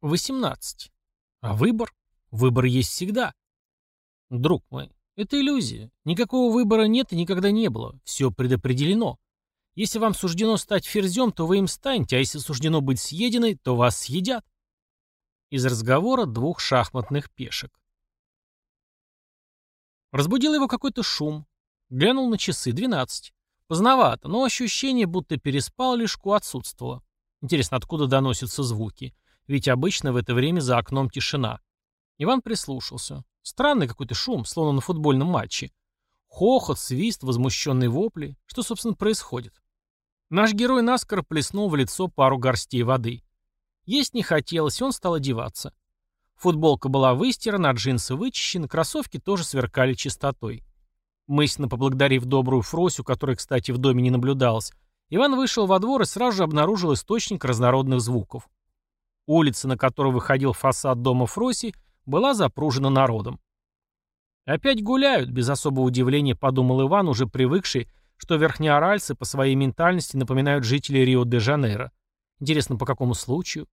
18. А выбор? Выбор есть всегда. Друг мой, это иллюзия. Никакого выбора нет и никогда не было. Все предопределено. Если вам суждено стать ферзем, то вы им станете, а если суждено быть съеденной, то вас съедят. Из разговора двух шахматных пешек. Разбудил его какой-то шум. Глянул на часы. 12. Поздновато, но ощущение, будто переспал лишку, отсутствовало. Интересно, откуда доносятся звуки? Ведь обычно в это время за окном тишина. Иван прислушался. Странный какой-то шум, словно на футбольном матче. Хохот, свист, возмущенные вопли. Что, собственно, происходит? Наш герой наскоро плеснул в лицо пару горстей воды. Есть не хотелось, он стал одеваться. Футболка была выстирана, а джинсы вычищены, кроссовки тоже сверкали чистотой. Мысленно поблагодарив добрую Фросю, которой, кстати, в доме не наблюдалось, Иван вышел во двор и сразу же обнаружил источник разнородных звуков. Улица, на которую выходил фасад дома Фроси, была запружена народом. «Опять гуляют», — без особого удивления подумал Иван, уже привыкший, что верхнеоральцы по своей ментальности напоминают жителей Рио-де-Жанейро. Интересно, по какому случаю?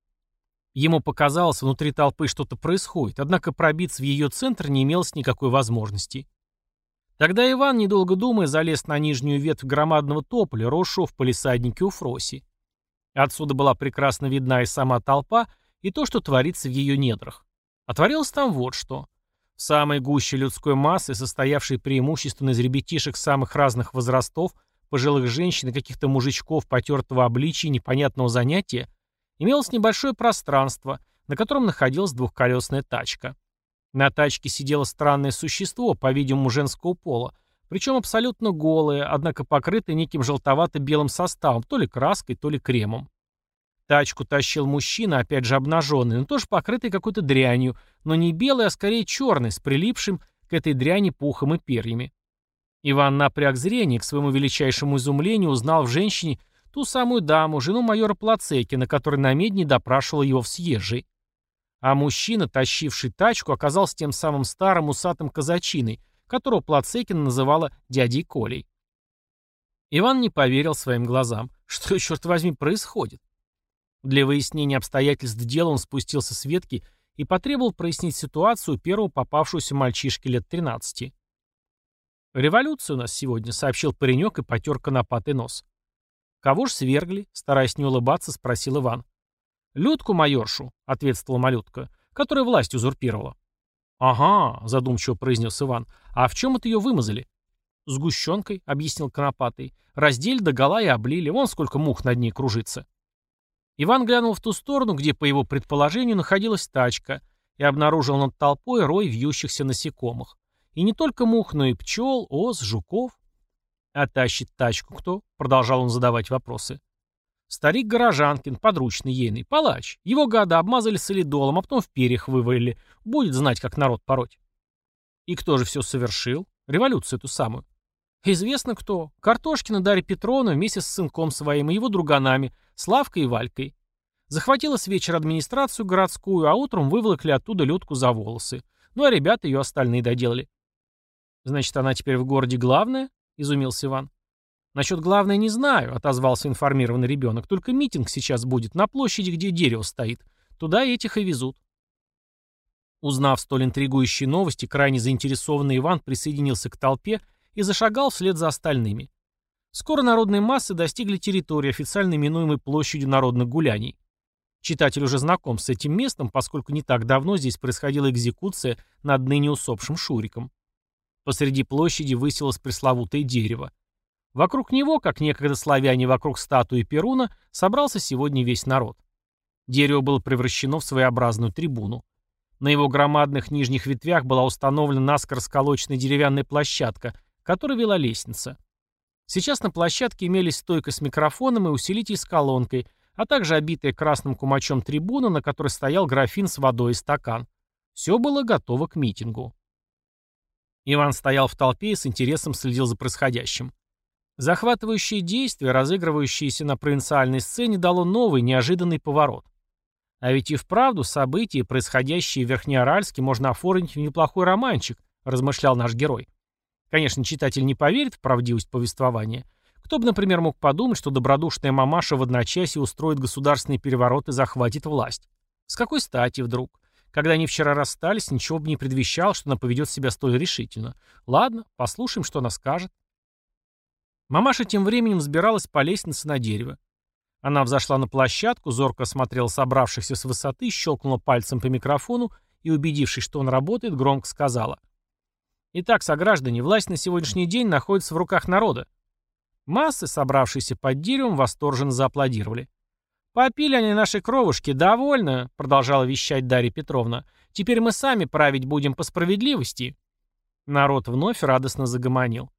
Ему показалось, внутри толпы что-то происходит, однако пробиться в ее центр не имелось никакой возможности. Тогда Иван, недолго думая, залез на нижнюю ветвь громадного тополя, росшего в полисаднике у Фроси. Отсюда была прекрасно видна и сама толпа, и то, что творится в ее недрах. А там вот что. В самой гуще людской массы, состоявшей преимущественно из ребятишек самых разных возрастов, пожилых женщин и каких-то мужичков потертого обличия непонятного занятия, имелось небольшое пространство, на котором находилась двухколесная тачка. На тачке сидело странное существо, по-видимому, женского пола, причем абсолютно голое, однако покрытое неким желтовато-белым составом, то ли краской, то ли кремом. Тачку тащил мужчина, опять же обнаженный, но тоже покрытый какой-то дрянью, но не белый, а скорее черный, с прилипшим к этой дряни пухом и перьями. Иван напряг зрение, к своему величайшему изумлению узнал в женщине ту самую даму, жену майора Плацекина, которая на медне допрашивала его в съезжей. А мужчина, тащивший тачку, оказался тем самым старым усатым казачиной, которого Плацекин называла дядей Колей. Иван не поверил своим глазам. Что, черт возьми, происходит? Для выяснения обстоятельств дела он спустился с ветки и потребовал прояснить ситуацию первого попавшегося мальчишки лет 13. «Революция у нас сегодня», — сообщил паренек и потер конопатый нос. «Кого ж свергли?» — стараясь не улыбаться, спросил Иван. «Людку майоршу», — ответствовала малютка, — «которая власть узурпировала». «Ага», — задумчиво произнес Иван, — «а в чем это ее вымазали?» «Сгущенкой», — объяснил Конопатый. «Раздели догола и облили, вон сколько мух над ней кружится». Иван глянул в ту сторону, где, по его предположению, находилась тачка, и обнаружил над толпой рой вьющихся насекомых. И не только мух, но и пчел, ос, жуков. «А тащит тачку кто?» — продолжал он задавать вопросы. «Старик Горожанкин, подручный ейный, палач. Его гада обмазали солидолом, а потом в перьях вывалили. Будет знать, как народ пороть». «И кто же все совершил? Революцию эту самую?» «Известно кто. Картошкина Дарья Петровна вместе с сынком своим и его друганами — Славкой и Валькой. Захватила с вечера администрацию городскую, а утром выволокли оттуда Людку за волосы. Ну а ребята ее остальные доделали. «Значит, она теперь в городе главная?» — изумился Иван. «Насчет главной не знаю», — отозвался информированный ребенок. «Только митинг сейчас будет на площади, где дерево стоит. Туда этих и везут». Узнав столь интригующие новости, крайне заинтересованный Иван присоединился к толпе и зашагал вслед за остальными. Скоро народные массы достигли территории, официально именуемой площадью народных гуляний. Читатель уже знаком с этим местом, поскольку не так давно здесь происходила экзекуция над ныне усопшим Шуриком. Посреди площади высилось пресловутое дерево. Вокруг него, как некогда славяне вокруг статуи Перуна, собрался сегодня весь народ. Дерево было превращено в своеобразную трибуну. На его громадных нижних ветвях была установлена наскоро сколоченная деревянная площадка, которая вела лестница. Сейчас на площадке имелись стойка с микрофоном и усилитель с колонкой, а также обитая красным кумачом трибуна, на которой стоял графин с водой и стакан. Все было готово к митингу. Иван стоял в толпе и с интересом следил за происходящим. Захватывающее действие, разыгрывающееся на провинциальной сцене, дало новый, неожиданный поворот. А ведь и вправду события, происходящие в Верхнеоральске, можно оформить в неплохой романчик, размышлял наш герой. Конечно, читатель не поверит в правдивость повествования. Кто бы, например, мог подумать, что добродушная мамаша в одночасье устроит государственный переворот и захватит власть. С какой стати вдруг? Когда они вчера расстались, ничего бы не предвещало, что она поведет себя столь решительно. Ладно, послушаем, что она скажет. Мамаша тем временем взбиралась по лестнице на дерево. Она взошла на площадку, зорко осмотрела собравшихся с высоты, щелкнула пальцем по микрофону и, убедившись, что он работает, громко сказала. «Итак, сограждане, власть на сегодняшний день находится в руках народа». Массы, собравшиеся под деревом, восторженно зааплодировали. «Попили они наши кровушки, довольно», — продолжала вещать Дарья Петровна. «Теперь мы сами править будем по справедливости». Народ вновь радостно загомонил.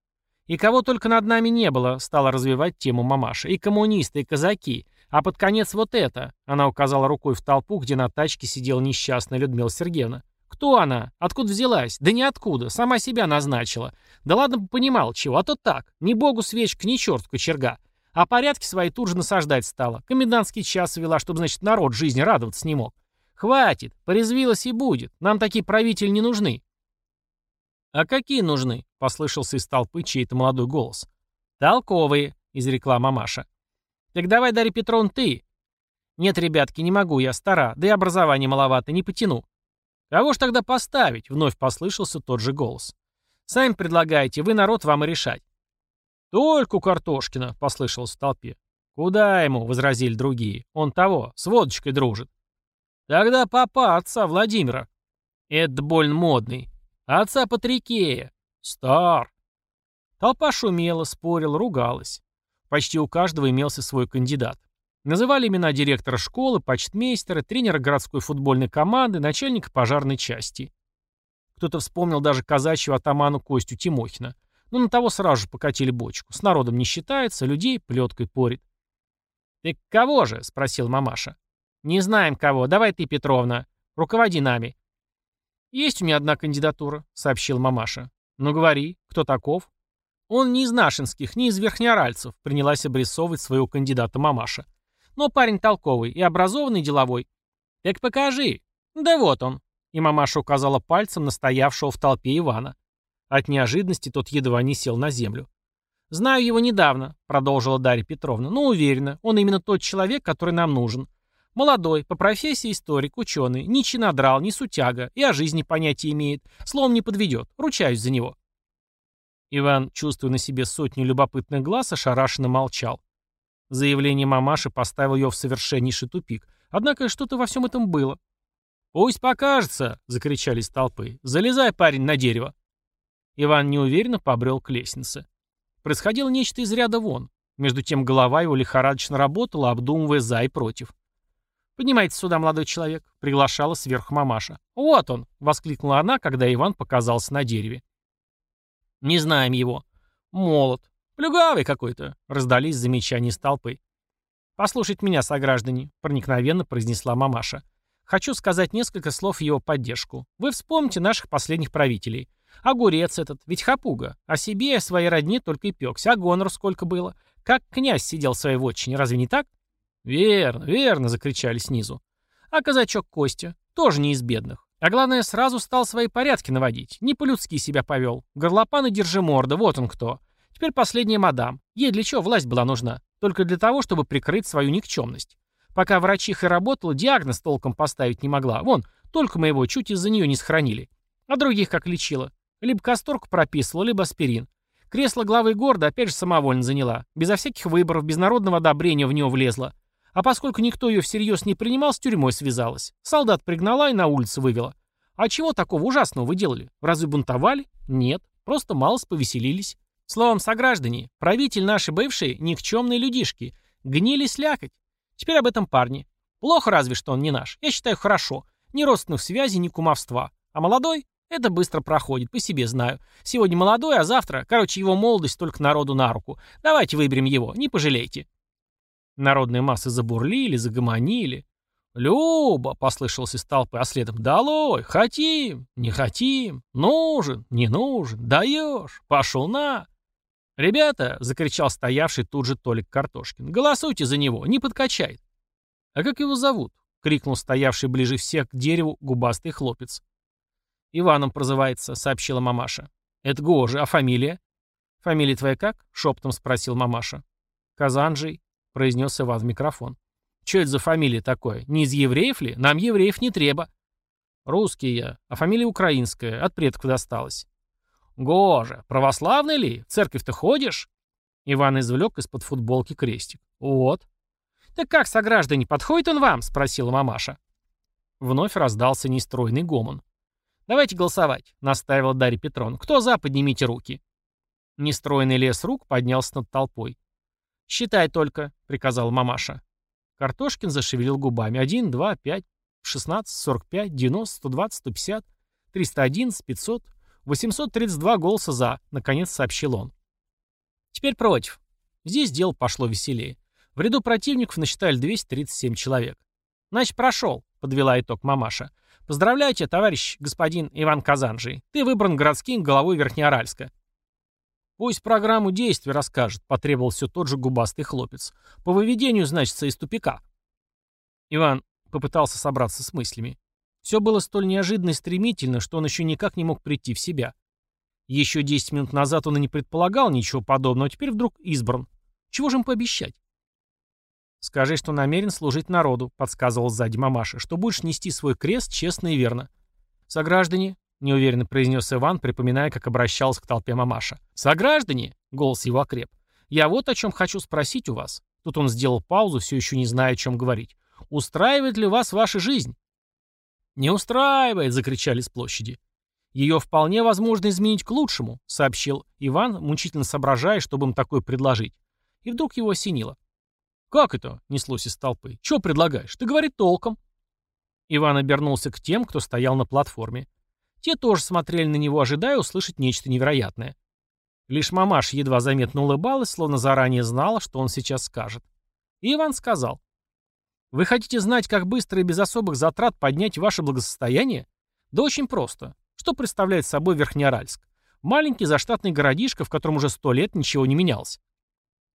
«И кого только над нами не было», — стала развивать тему мамаша. «И коммунисты, и казаки. А под конец вот это», — она указала рукой в толпу, где на тачке сидела несчастная Людмила Сергеевна. «Кто она? Откуда взялась? Да ниоткуда. Сама себя назначила. Да ладно бы понимал, чего, а то так. Ни богу свечка, ни черт кочерга. А порядки свои тут же насаждать стала. Комендантский час вела, чтобы, значит, народ жизни радоваться не мог. Хватит, порезвилась и будет. Нам такие правители не нужны. А какие нужны? Послышался из толпы чей-то молодой голос. Толковые, изрекла мамаша. Так давай, Дарья Петровна, ты. Нет, ребятки, не могу, я стара, да и образование маловато, не потяну. Кого ж тогда поставить? Вновь послышался тот же голос. Сами предлагайте, вы народ вам и решать. «Только Картошкина», — послышалось в толпе. «Куда ему?» — возразили другие. «Он того, с водочкой дружит». «Тогда папа отца Владимира». «Это больно модный». «Отца Патрикея». «Стар». Толпа шумела, спорила, ругалась. Почти у каждого имелся свой кандидат. Называли имена директора школы, почтмейстера, тренера городской футбольной команды, начальника пожарной части. Кто-то вспомнил даже казачьего атаману Костю Тимохина. Но на того сразу же покатили бочку. С народом не считается, людей плеткой порит. «Ты кого же?» — спросил мамаша. «Не знаем кого. Давай ты, Петровна. Руководи нами». «Есть у меня одна кандидатура», — сообщил мамаша. «Ну говори, кто таков?» «Он не из нашинских, не из верхнеоральцев», — принялась обрисовывать своего кандидата мамаша. «Но парень толковый и образованный, деловой». «Так покажи». «Да вот он». И мамаша указала пальцем на стоявшего в толпе Ивана. От неожиданности тот едва не сел на землю. «Знаю его недавно», — продолжила Дарья Петровна, — «но уверена, он именно тот человек, который нам нужен. Молодой, по профессии историк, ученый, ни чинодрал, ни сутяга, и о жизни понятия имеет, словом не подведет, ручаюсь за него». Иван, чувствуя на себе сотню любопытных глаз, ошарашенно молчал. Заявление мамаши поставило ее в совершеннейший тупик. Однако что-то во всем этом было. «Пусть покажется!» — закричали с толпы. «Залезай, парень, на дерево!» Иван неуверенно побрел к лестнице. Происходило нечто из ряда вон. Между тем голова его лихорадочно работала, обдумывая за и против. «Поднимайтесь сюда, молодой человек», — приглашала сверху мамаша. «Вот он!» — воскликнула она, когда Иван показался на дереве. «Не знаем его. Молод. Плюгавый какой-то», — раздались замечания из толпы. «Послушайте меня, сограждане», — проникновенно произнесла мамаша. «Хочу сказать несколько слов в его поддержку. Вы вспомните наших последних правителей. Огурец этот, ведь хапуга. О себе и о своей родне только и пекся. А гонор сколько было. Как князь сидел в своей вотчине, разве не так? Верно, верно, закричали снизу. А казачок Костя, тоже не из бедных. А главное, сразу стал свои порядки наводить. Не по-людски себя повел. Горлопан и держи морда, вот он кто. Теперь последняя мадам. Ей для чего власть была нужна? Только для того, чтобы прикрыть свою никчемность. Пока врачиха работала, диагноз толком поставить не могла. Вон, только мы его чуть из-за нее не сохранили. А других как лечила? Либо касторку прописывала, либо аспирин. Кресло главы города опять же самовольно заняла. Безо всяких выборов, без народного одобрения в него влезла. А поскольку никто ее всерьез не принимал, с тюрьмой связалась. Солдат пригнала и на улицу вывела. А чего такого ужасного вы делали? Разве бунтовали? Нет. Просто мало повеселились. Словом, сограждане, правитель наши бывшие, никчемные людишки, гнили слякоть. Теперь об этом парне. Плохо разве, что он не наш. Я считаю, хорошо. Ни родственных связей, ни кумовства. А молодой? Это быстро проходит, по себе знаю. Сегодня молодой, а завтра, короче, его молодость только народу на руку. Давайте выберем его, не пожалейте. Народные массы забурлили, загомонили. «Люба!» — послышался из толпы, а следом «Долой! Хотим! Не хотим! Нужен! Не нужен! Даешь! Пошел на!» «Ребята!» — закричал стоявший тут же Толик Картошкин. «Голосуйте за него! Не подкачает!» «А как его зовут?» — крикнул стоявший ближе всех к дереву губастый хлопец. «Иваном прозывается», — сообщила мамаша. «Это гоже, а фамилия?» «Фамилия твоя как?» — шепотом спросил мамаша. «Казанжий», — произнес Иван в микрофон. Че это за фамилия такое? Не из евреев ли? Нам евреев не треба. Русский я, а фамилия украинская, от предков досталась. Гоже, православный ли? В церковь-то ходишь? Иван извлек из-под футболки крестик. Вот. Так как, сограждане, подходит он вам? Спросила мамаша. Вновь раздался нестройный гомон. «Давайте голосовать», — настаивала Дарья Петровна. «Кто за, поднимите руки». Нестройный лес рук поднялся над толпой. «Считай только», — приказала мамаша. Картошкин зашевелил губами. «Один, два, пять, шестнадцать, сорок пять, девяносто, сто двадцать, сто пятьдесят, триста одиннадцать, пятьсот, восемьсот тридцать два голоса за», — наконец сообщил он. «Теперь против». Здесь дело пошло веселее. В ряду противников насчитали 237 человек. «Значит, прошел», — подвела итог мамаша. «Поздравляйте, товарищ господин Иван Казанжий. Ты выбран городским головой Верхнеаральска». «Пусть программу действий расскажет», — потребовал все тот же губастый хлопец. «По выведению, значится, из тупика». Иван попытался собраться с мыслями. Все было столь неожиданно и стремительно, что он еще никак не мог прийти в себя. Еще 10 минут назад он и не предполагал ничего подобного, а теперь вдруг избран. Чего же им пообещать? «Скажи, что намерен служить народу», — подсказывал сзади мамаша, «что будешь нести свой крест честно и верно». «Сограждане», — неуверенно произнес Иван, припоминая, как обращался к толпе мамаша. «Сограждане», — голос его окреп, — «я вот о чем хочу спросить у вас». Тут он сделал паузу, все еще не зная, о чем говорить. «Устраивает ли вас ваша жизнь?» «Не устраивает», — закричали с площади. «Ее вполне возможно изменить к лучшему», — сообщил Иван, мучительно соображая, чтобы им такое предложить. И вдруг его осенило. «Как это?» — неслось из толпы. «Чего предлагаешь? Ты говори толком». Иван обернулся к тем, кто стоял на платформе. Те тоже смотрели на него, ожидая услышать нечто невероятное. Лишь мамаш едва заметно улыбалась, словно заранее знала, что он сейчас скажет. И Иван сказал. «Вы хотите знать, как быстро и без особых затрат поднять ваше благосостояние? Да очень просто. Что представляет собой Верхнеаральск? Маленький заштатный городишко, в котором уже сто лет ничего не менялось.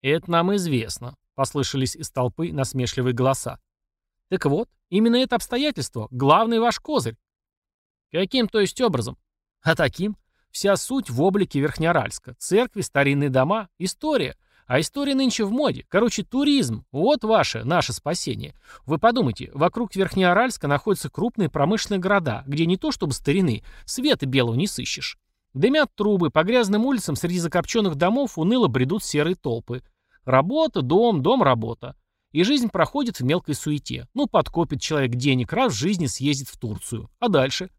Это нам известно. Послышались из толпы насмешливые голоса. Так вот, именно это обстоятельство — главный ваш козырь. Каким, то есть, образом? А таким? Вся суть в облике Верхнеаральска. Церкви, старинные дома, история. А история нынче в моде. Короче, туризм. Вот ваше, наше спасение. Вы подумайте, вокруг Верхнеаральска находятся крупные промышленные города, где не то чтобы старины, света белого не сыщешь. Дымят трубы, по грязным улицам среди закопченных домов уныло бредут серые толпы. Работа, дом, дом, работа. И жизнь проходит в мелкой суете. Ну, подкопит человек денег, раз в жизни съездит в Турцию. А дальше?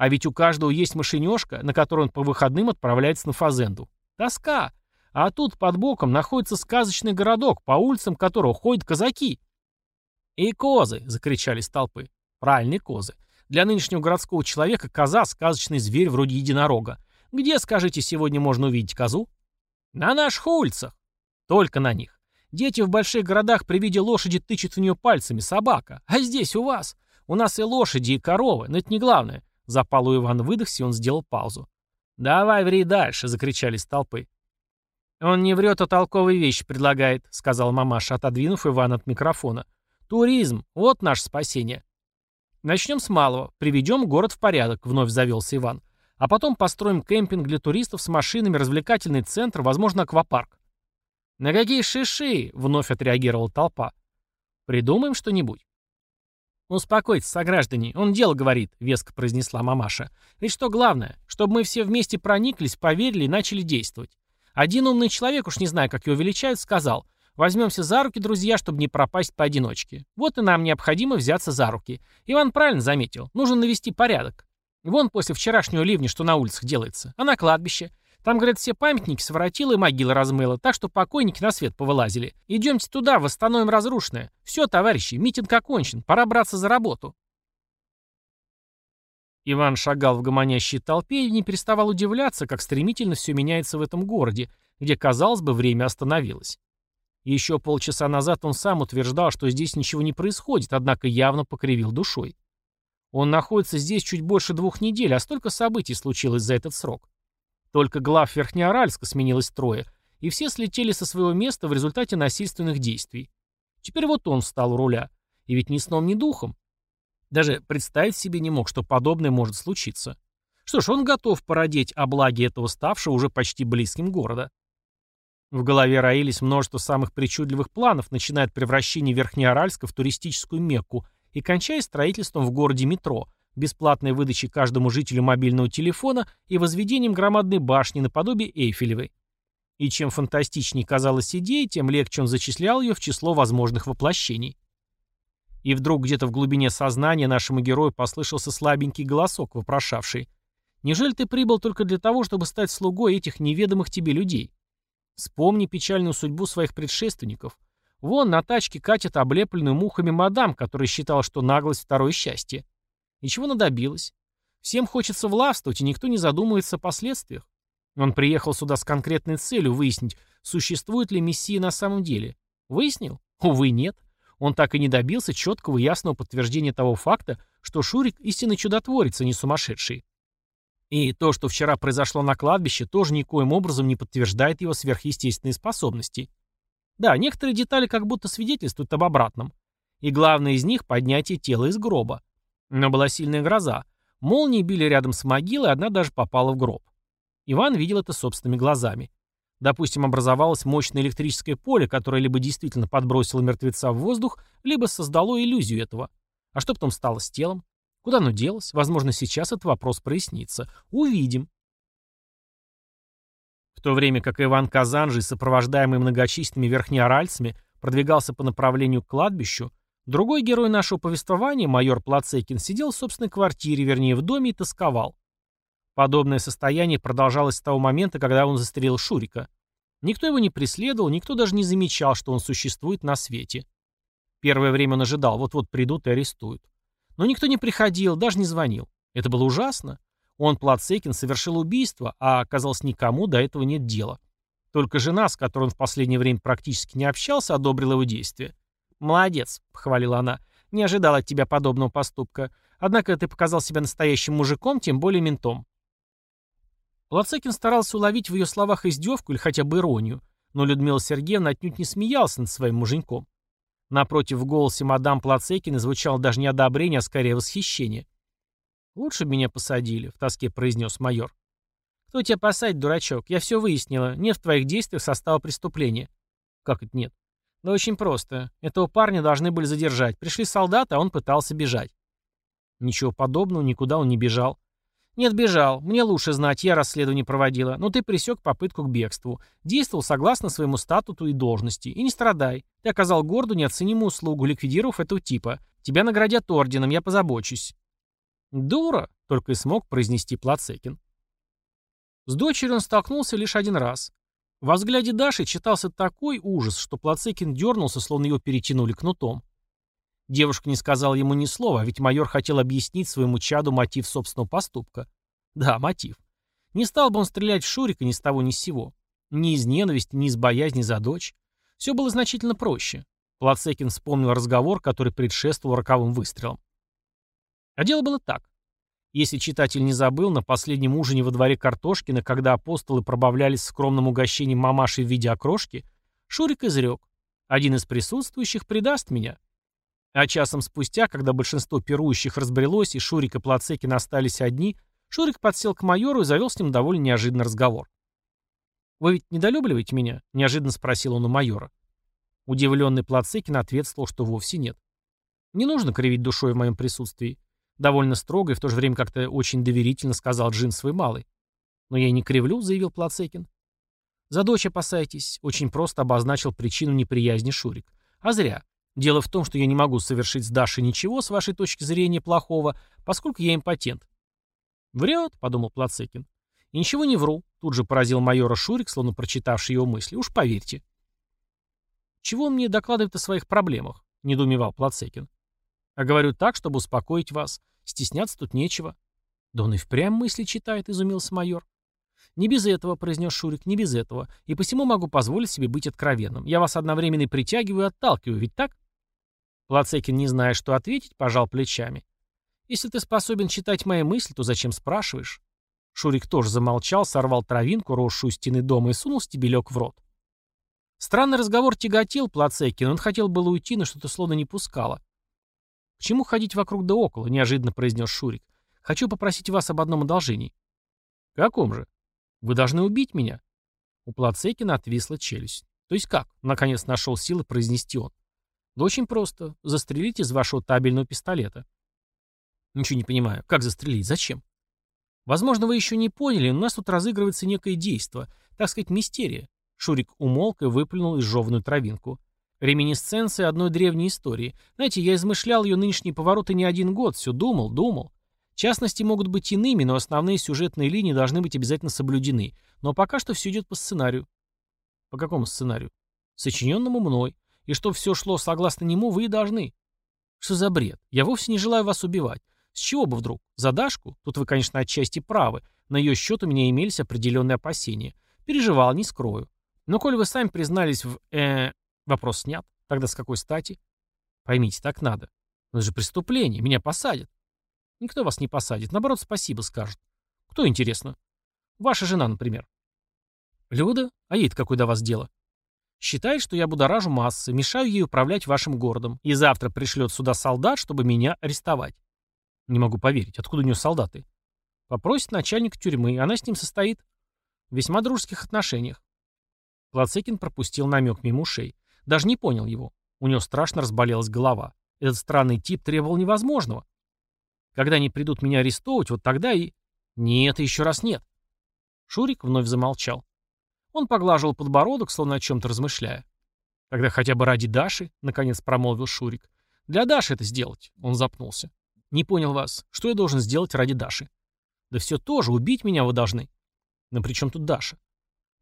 А ведь у каждого есть машинешка, на которой он по выходным отправляется на фазенду. Тоска. А тут под боком находится сказочный городок, по улицам которого ходят казаки. «И козы!» — закричали с толпы. Правильные козы. Для нынешнего городского человека коза — сказочный зверь вроде единорога. Где, скажите, сегодня можно увидеть козу? На наших улицах. Только на них. Дети в больших городах при виде лошади тычут в нее пальцами, собака. А здесь у вас. У нас и лошади, и коровы, но это не главное. Запал у Ивана выдохся, и он сделал паузу. «Давай, ври дальше!» — закричали с толпы. «Он не врет, а толковые вещи предлагает», — сказал мамаша, отодвинув Ивана от микрофона. «Туризм — вот наше спасение». «Начнем с малого. Приведем город в порядок», — вновь завелся Иван. «А потом построим кемпинг для туристов с машинами, развлекательный центр, возможно, аквапарк. «На какие шиши?» — вновь отреагировала толпа. «Придумаем что-нибудь». «Успокойтесь, сограждане, он дело говорит», — веско произнесла мамаша. «Ведь что главное, чтобы мы все вместе прониклись, поверили и начали действовать. Один умный человек, уж не знаю, как его величают, сказал, возьмемся за руки, друзья, чтобы не пропасть поодиночке. Вот и нам необходимо взяться за руки. Иван правильно заметил, нужно навести порядок. Вон после вчерашнего ливня, что на улицах делается, а на кладбище. Там, говорят, все памятники своротило и могилы размыло, так что покойники на свет повылазили. Идемте туда, восстановим разрушенное. Все, товарищи, митинг окончен, пора браться за работу. Иван шагал в гомонящей толпе и не переставал удивляться, как стремительно все меняется в этом городе, где, казалось бы, время остановилось. Еще полчаса назад он сам утверждал, что здесь ничего не происходит, однако явно покривил душой. Он находится здесь чуть больше двух недель, а столько событий случилось за этот срок. Только глав Верхнеаральска сменилось трое, и все слетели со своего места в результате насильственных действий. Теперь вот он встал у руля. И ведь ни сном, ни духом. Даже представить себе не мог, что подобное может случиться. Что ж, он готов породеть о благе этого ставшего уже почти близким города. В голове роились множество самых причудливых планов, начиная от превращения Верхнеаральска в туристическую Мекку и кончая строительством в городе метро, бесплатной выдачей каждому жителю мобильного телефона и возведением громадной башни наподобие Эйфелевой. И чем фантастичнее казалась идея, тем легче он зачислял ее в число возможных воплощений. И вдруг где-то в глубине сознания нашему герою послышался слабенький голосок, вопрошавший. «Неужели ты прибыл только для того, чтобы стать слугой этих неведомых тебе людей? Вспомни печальную судьбу своих предшественников. Вон на тачке катит облепленную мухами мадам, которая считала, что наглость — второе счастье. И чего она добилась? Всем хочется властвовать, и никто не задумывается о последствиях. Он приехал сюда с конкретной целью выяснить, существует ли Мессия на самом деле. Выяснил? Увы, нет. Он так и не добился четкого и ясного подтверждения того факта, что Шурик истинный чудотворец, а не сумасшедший. И то, что вчера произошло на кладбище, тоже никоим образом не подтверждает его сверхъестественные способности. Да, некоторые детали как будто свидетельствуют об обратном. И главное из них – поднятие тела из гроба. Но была сильная гроза. Молнии били рядом с могилой, одна даже попала в гроб. Иван видел это собственными глазами. Допустим, образовалось мощное электрическое поле, которое либо действительно подбросило мертвеца в воздух, либо создало иллюзию этого. А что потом стало с телом? Куда оно делось? Возможно, сейчас этот вопрос прояснится. Увидим. В то время как Иван Казанжий, сопровождаемый многочисленными верхнеоральцами, продвигался по направлению к кладбищу, другой герой нашего повествования, майор Плацекин, сидел в собственной квартире, вернее в доме, и тосковал. Подобное состояние продолжалось с того момента, когда он застрелил Шурика. Никто его не преследовал, никто даже не замечал, что он существует на свете. Первое время он ожидал, вот-вот придут и арестуют. Но никто не приходил, даже не звонил. Это было ужасно. Он, Плацекин, совершил убийство, а, оказалось, никому до этого нет дела. Только жена, с которой он в последнее время практически не общался, одобрила его действия. «Молодец», — похвалила она. «Не ожидал от тебя подобного поступка. Однако ты показал себя настоящим мужиком, тем более ментом. Лацекин старался уловить в ее словах издевку или хотя бы иронию, но Людмила Сергеевна отнюдь не смеялась над своим муженьком. Напротив, в голосе мадам Плацекина звучало даже не одобрение, а скорее восхищение. «Лучше бы меня посадили», — в тоске произнес майор. «Кто тебя посадит, дурачок? Я все выяснила. Нет в твоих действиях состава преступления». «Как это нет?» «Да очень просто. Этого парня должны были задержать. Пришли солдаты, а он пытался бежать». Ничего подобного, никуда он не бежал. «Нет, бежал. Мне лучше знать, я расследование проводила. Но ты пресек попытку к бегству. Действовал согласно своему статуту и должности. И не страдай. Ты оказал городу неоценимую услугу, ликвидировав этого типа. Тебя наградят орденом, я позабочусь». «Дура!» — только и смог произнести Плацекин. С дочерью он столкнулся лишь один раз. Во взгляде Даши читался такой ужас, что Плацекин дернулся, словно его перетянули кнутом. Девушка не сказала ему ни слова, ведь майор хотел объяснить своему чаду мотив собственного поступка. Да, мотив. Не стал бы он стрелять в Шурика ни с того ни с сего. Ни из ненависти, ни из боязни за дочь. Все было значительно проще. Плацекин вспомнил разговор, который предшествовал роковым выстрелам. А дело было так. Если читатель не забыл, на последнем ужине во дворе Картошкина, когда апостолы пробавлялись скромным угощением мамаши в виде окрошки, Шурик изрек. Один из присутствующих предаст меня. А часом спустя, когда большинство пирующих разбрелось и Шурик и Плацекин остались одни, Шурик подсел к майору и завел с ним довольно неожиданный разговор. «Вы ведь недолюбливаете меня?» — неожиданно спросил он у майора. Удивленный Плацекин ответствовал, что вовсе нет. «Не нужно кривить душой в моем присутствии». Довольно строго и в то же время как-то очень доверительно сказал Джин свой малый. «Но я не кривлю», — заявил Плацекин. «За дочь опасайтесь», — очень просто обозначил причину неприязни Шурик. «А зря. Дело в том, что я не могу совершить с Дашей ничего, с вашей точки зрения, плохого, поскольку я импотент. «Врет», — подумал Плацекин. «И ничего не вру», — тут же поразил майора Шурик, словно прочитавший его мысли. «Уж поверьте». «Чего он мне докладывает о своих проблемах?» — недоумевал Плацекин. «А говорю так, чтобы успокоить вас. Стесняться тут нечего». «Да он и впрямь мысли читает», — изумился майор. «Не без этого», — произнес Шурик, — «не без этого. И посему могу позволить себе быть откровенным. Я вас одновременно и притягиваю и отталкиваю, ведь так?» Плацекин, не зная, что ответить, пожал плечами. «Если ты способен читать мои мысли, то зачем спрашиваешь?» Шурик тоже замолчал, сорвал травинку, росшую стены дома, и сунул стебелек в рот. Странный разговор тяготил Плацекин, он хотел было уйти, но что-то словно не пускало. «К чему ходить вокруг да около?» — неожиданно произнес Шурик. «Хочу попросить вас об одном одолжении». «Каком же?» «Вы должны убить меня». У Плацекина отвисла челюсть. То есть как? Наконец нашел силы произнести он. Да очень просто. Застрелить из вашего табельного пистолета. Ничего не понимаю. Как застрелить? Зачем? Возможно, вы еще не поняли, но у нас тут разыгрывается некое действо, так сказать, мистерия. Шурик умолк и выплюнул изжеванную травинку. Реминисценция одной древней истории. Знаете, я измышлял ее нынешние повороты не один год, все думал, думал. Частности могут быть иными, но основные сюжетные линии должны быть обязательно соблюдены. Но пока что все идет по сценарию. По какому сценарию? Сочиненному мной. И чтобы все шло согласно нему, вы и должны. Что за бред? Я вовсе не желаю вас убивать. С чего бы вдруг? За Дашку? Тут вы, конечно, отчасти правы. На ее счет у меня имелись определенные опасения. Переживал, не скрою. Но коль вы сами признались в... Э, вопрос снят. Тогда с какой стати? Поймите, так надо. Но это же преступление. Меня посадят. Никто вас не посадит. Наоборот, спасибо скажет. Кто, интересно? Ваша жена, например. Люда? А ей-то какое до вас дело? Считает, что я будоражу массы, мешаю ей управлять вашим городом, и завтра пришлет сюда солдат, чтобы меня арестовать. Не могу поверить, откуда у нее солдаты? Попросит начальник тюрьмы, она с ним состоит в весьма дружеских отношениях. Плацекин пропустил намек мимо ушей. Даже не понял его. У него страшно разболелась голова. Этот странный тип требовал невозможного. Когда они придут меня арестовывать, вот тогда и... Нет, еще раз нет. Шурик вновь замолчал. Он поглаживал подбородок, словно о чем-то размышляя. «Тогда хотя бы ради Даши», — наконец промолвил Шурик. «Для Даши это сделать», — он запнулся. «Не понял вас. Что я должен сделать ради Даши?» «Да все тоже. Убить меня вы должны». «Но при чем тут Даша?»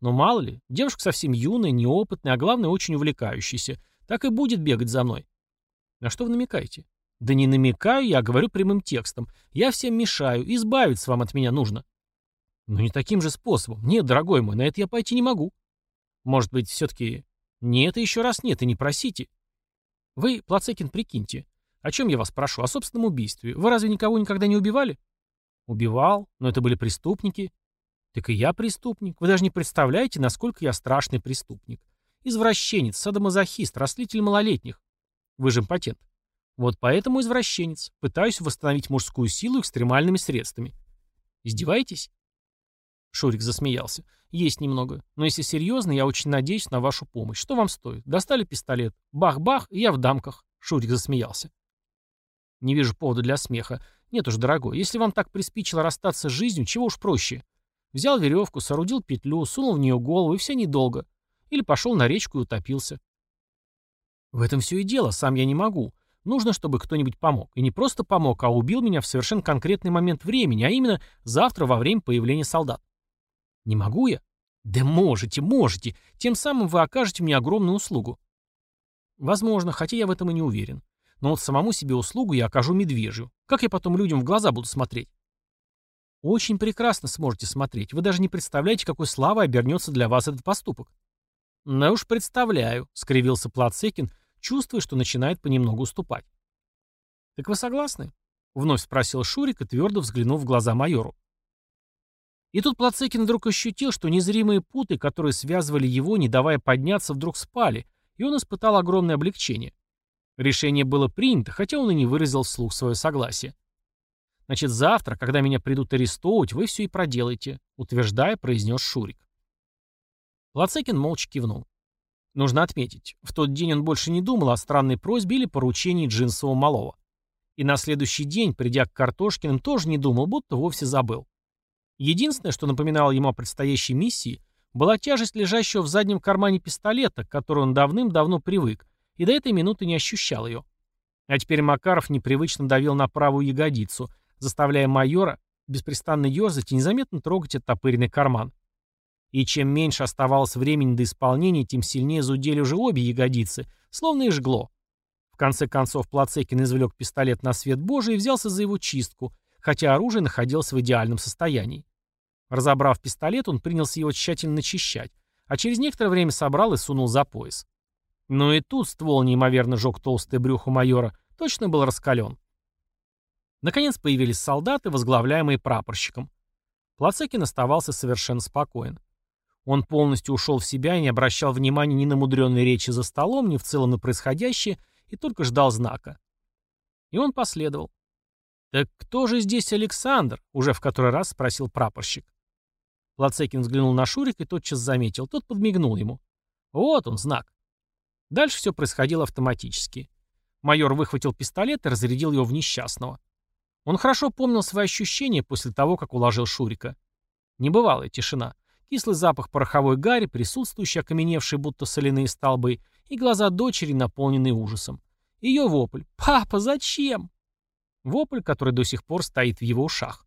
«Но мало ли. Девушка совсем юная, неопытная, а главное, очень увлекающаяся. Так и будет бегать за мной». «На что вы намекаете?» Да не намекаю, я говорю прямым текстом. Я всем мешаю, избавиться вам от меня нужно. Но не таким же способом. Нет, дорогой мой, на это я пойти не могу. Может быть, все-таки... Нет, и еще раз нет, и не просите. Вы, Плацекин, прикиньте. О чем я вас прошу? О собственном убийстве. Вы разве никого никогда не убивали? Убивал, но это были преступники. Так и я преступник. Вы даже не представляете, насколько я страшный преступник. Извращенец, садомазохист, растлитель малолетних. Вы же импотент. Вот поэтому извращенец. Пытаюсь восстановить мужскую силу экстремальными средствами. Издеваетесь? Шурик засмеялся. Есть немного. Но если серьезно, я очень надеюсь на вашу помощь. Что вам стоит? Достали пистолет. Бах-бах, и я в дамках. Шурик засмеялся. Не вижу повода для смеха. Нет уж, дорогой, если вам так приспичило расстаться с жизнью, чего уж проще. Взял веревку, соорудил петлю, сунул в нее голову, и все недолго. Или пошел на речку и утопился. В этом все и дело, сам я не могу. Нужно, чтобы кто-нибудь помог. И не просто помог, а убил меня в совершенно конкретный момент времени, а именно завтра во время появления солдат. Не могу я? Да можете, можете. Тем самым вы окажете мне огромную услугу. Возможно, хотя я в этом и не уверен. Но вот самому себе услугу я окажу медвежью. Как я потом людям в глаза буду смотреть? Очень прекрасно сможете смотреть. Вы даже не представляете, какой славой обернется для вас этот поступок. Да уж представляю, скривился Плацекин, чувствуя, что начинает понемногу уступать. «Так вы согласны?» — вновь спросил Шурик и твердо взглянул в глаза майору. И тут Плацекин вдруг ощутил, что незримые путы, которые связывали его, не давая подняться, вдруг спали, и он испытал огромное облегчение. Решение было принято, хотя он и не выразил вслух свое согласие. «Значит, завтра, когда меня придут арестовывать, вы все и проделаете», — утверждая, произнес Шурик. Плацекин молча кивнул. Нужно отметить, в тот день он больше не думал о странной просьбе или поручении джинсового малого. И на следующий день, придя к Картошкиным, тоже не думал, будто вовсе забыл. Единственное, что напоминало ему о предстоящей миссии, была тяжесть лежащего в заднем кармане пистолета, к которой он давным-давно привык, и до этой минуты не ощущал ее. А теперь Макаров непривычно давил на правую ягодицу, заставляя майора беспрестанно ерзать и незаметно трогать оттопыренный карман. И чем меньше оставалось времени до исполнения, тем сильнее зудели уже обе ягодицы, словно и жгло. В конце концов Плацекин извлек пистолет на свет Божий и взялся за его чистку, хотя оружие находилось в идеальном состоянии. Разобрав пистолет, он принялся его тщательно начищать, а через некоторое время собрал и сунул за пояс. Но и тут ствол неимоверно жег толстое брюхо майора, точно был раскален. Наконец появились солдаты, возглавляемые прапорщиком. Плацекин оставался совершенно спокоен. Он полностью ушел в себя и не обращал внимания ни на мудреные речи за столом, ни в целом на происходящее, и только ждал знака. И он последовал. «Так кто же здесь Александр?» — уже в который раз спросил прапорщик. Плацекин взглянул на Шурика и тотчас заметил. Тот подмигнул ему. Вот он, знак. Дальше все происходило автоматически. Майор выхватил пистолет и разрядил его в несчастного. Он хорошо помнил свои ощущения после того, как уложил Шурика. Небывалая тишина. Кислый запах пороховой гари, присутствующий, окаменевший будто соляные столбы, и глаза дочери, наполненные ужасом. Ее вопль. «Папа, зачем?» Вопль, который до сих пор стоит в его ушах.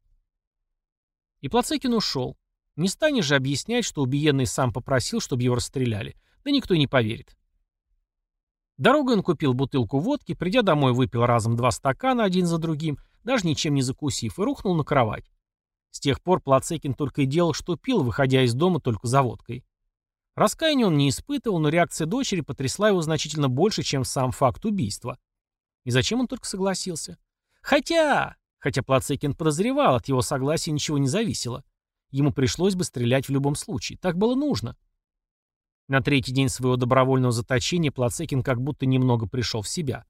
И Плацекин ушел. Не станешь же объяснять, что убиенный сам попросил, чтобы его расстреляли. Да никто не поверит. Дорогой он купил бутылку водки, придя домой выпил разом два стакана один за другим, даже ничем не закусив, и рухнул на кровать. С тех пор Плацекин только и делал, что пил, выходя из дома только за водкой. Раскаяния он не испытывал, но реакция дочери потрясла его значительно больше, чем сам факт убийства. И зачем он только согласился? Хотя... Хотя Плацекин подозревал, от его согласия ничего не зависело. Ему пришлось бы стрелять в любом случае. Так было нужно. На третий день своего добровольного заточения Плацекин как будто немного пришел в себя.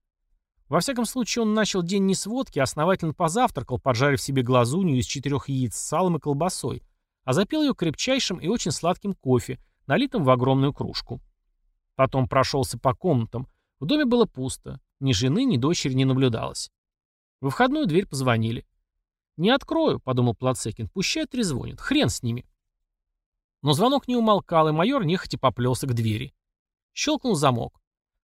Во всяком случае, он начал день не с водки, а основательно позавтракал, поджарив себе глазунью из четырех яиц с салом и колбасой, а запил ее крепчайшим и очень сладким кофе, налитым в огромную кружку. Потом прошелся по комнатам. В доме было пусто. Ни жены, ни дочери не наблюдалось. Во входную дверь позвонили. «Не открою», — подумал Плацекин, — «пущай трезвонит. Хрен с ними». Но звонок не умолкал, и майор нехотя поплелся к двери. Щелкнул замок.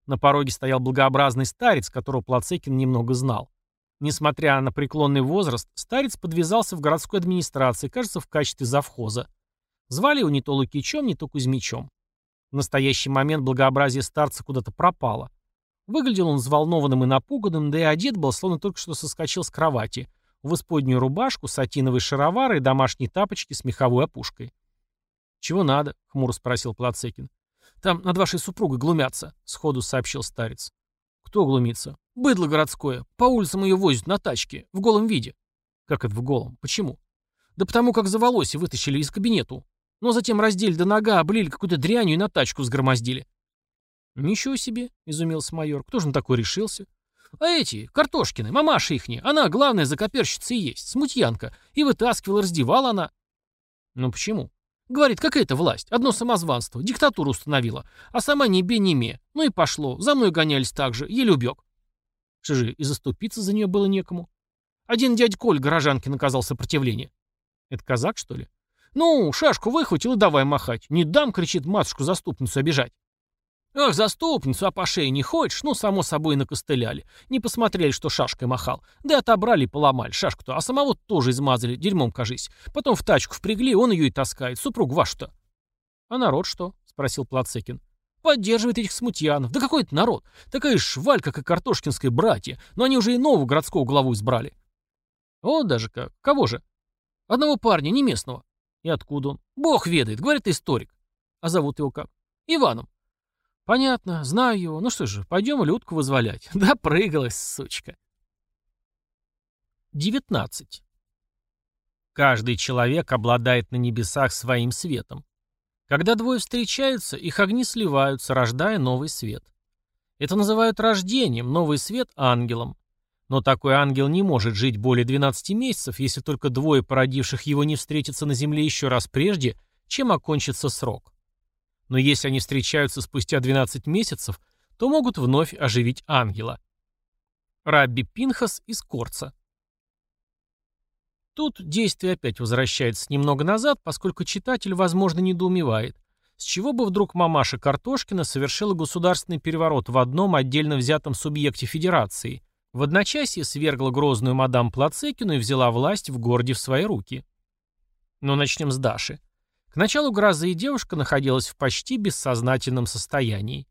На пороге стоял благообразный старец, которого Плацекин немного знал. Несмотря на преклонный возраст, старец подвязался в городской администрации, кажется, в качестве завхоза. Звали его не то Лукичом, не то Кузьмичом. В настоящий момент благообразие старца куда-то пропало. Выглядел он взволнованным и напуганным, да и одет был, словно только что соскочил с кровати, в исподнюю рубашку, сатиновые шаровары и домашние тапочки с меховой опушкой. «Чего надо?» — хмуро спросил Плацекин. «Там над вашей супругой глумятся», — сходу сообщил старец. «Кто глумится?» «Быдло городское. По улицам ее возят на тачке. В голом виде». «Как это в голом? Почему?» «Да потому как за волосы вытащили из кабинету. Но затем раздели до нога, облили какую-то дрянью и на тачку сгромоздили». «Ничего себе», — изумился майор. «Кто же на такой решился?» «А эти, Картошкины, мамаша ихняя, она главная закоперщица и есть, смутьянка. И вытаскивала, раздевала она». «Ну почему?» Говорит, какая это власть? Одно самозванство. Диктатуру установила. А сама не бе, не ме. Ну и пошло. За мной гонялись так же. Еле убег. Что же, и заступиться за нее было некому? Один дядь Коль горожанке наказал сопротивление. Это казак, что ли? Ну, шашку выхватил и давай махать. Не дам, кричит матушку-заступницу обижать. Ах, заступницу, а по шее не хочешь? Ну, само собой, накостыляли. Не посмотрели, что шашкой махал. Да отобрали и поломали шашку-то, а самого тоже измазали, дерьмом, кажись. Потом в тачку впрягли, он ее и таскает. Супруг ваш-то. А народ что? Спросил Плацекин. Поддерживает этих смутьянов. Да какой это народ? Такая шваль, как и картошкинское братья. Но они уже и нового городского главу избрали. О, даже как. Кого же? Одного парня, не местного. И откуда он? Бог ведает, говорит историк. А зовут его как? Иваном. «Понятно, знаю его. Ну что же, пойдем Людку вызволять». Да прыгалась, сучка. 19. Каждый человек обладает на небесах своим светом. Когда двое встречаются, их огни сливаются, рождая новый свет. Это называют рождением, новый свет – ангелом. Но такой ангел не может жить более 12 месяцев, если только двое породивших его не встретятся на земле еще раз прежде, чем окончится срок но если они встречаются спустя 12 месяцев, то могут вновь оживить ангела. Рабби Пинхас из Корца. Тут действие опять возвращается немного назад, поскольку читатель, возможно, недоумевает, с чего бы вдруг мамаша Картошкина совершила государственный переворот в одном отдельно взятом субъекте федерации, в одночасье свергла грозную мадам Плацекину и взяла власть в городе в свои руки. Но начнем с Даши. К началу грозы девушка находилась в почти бессознательном состоянии.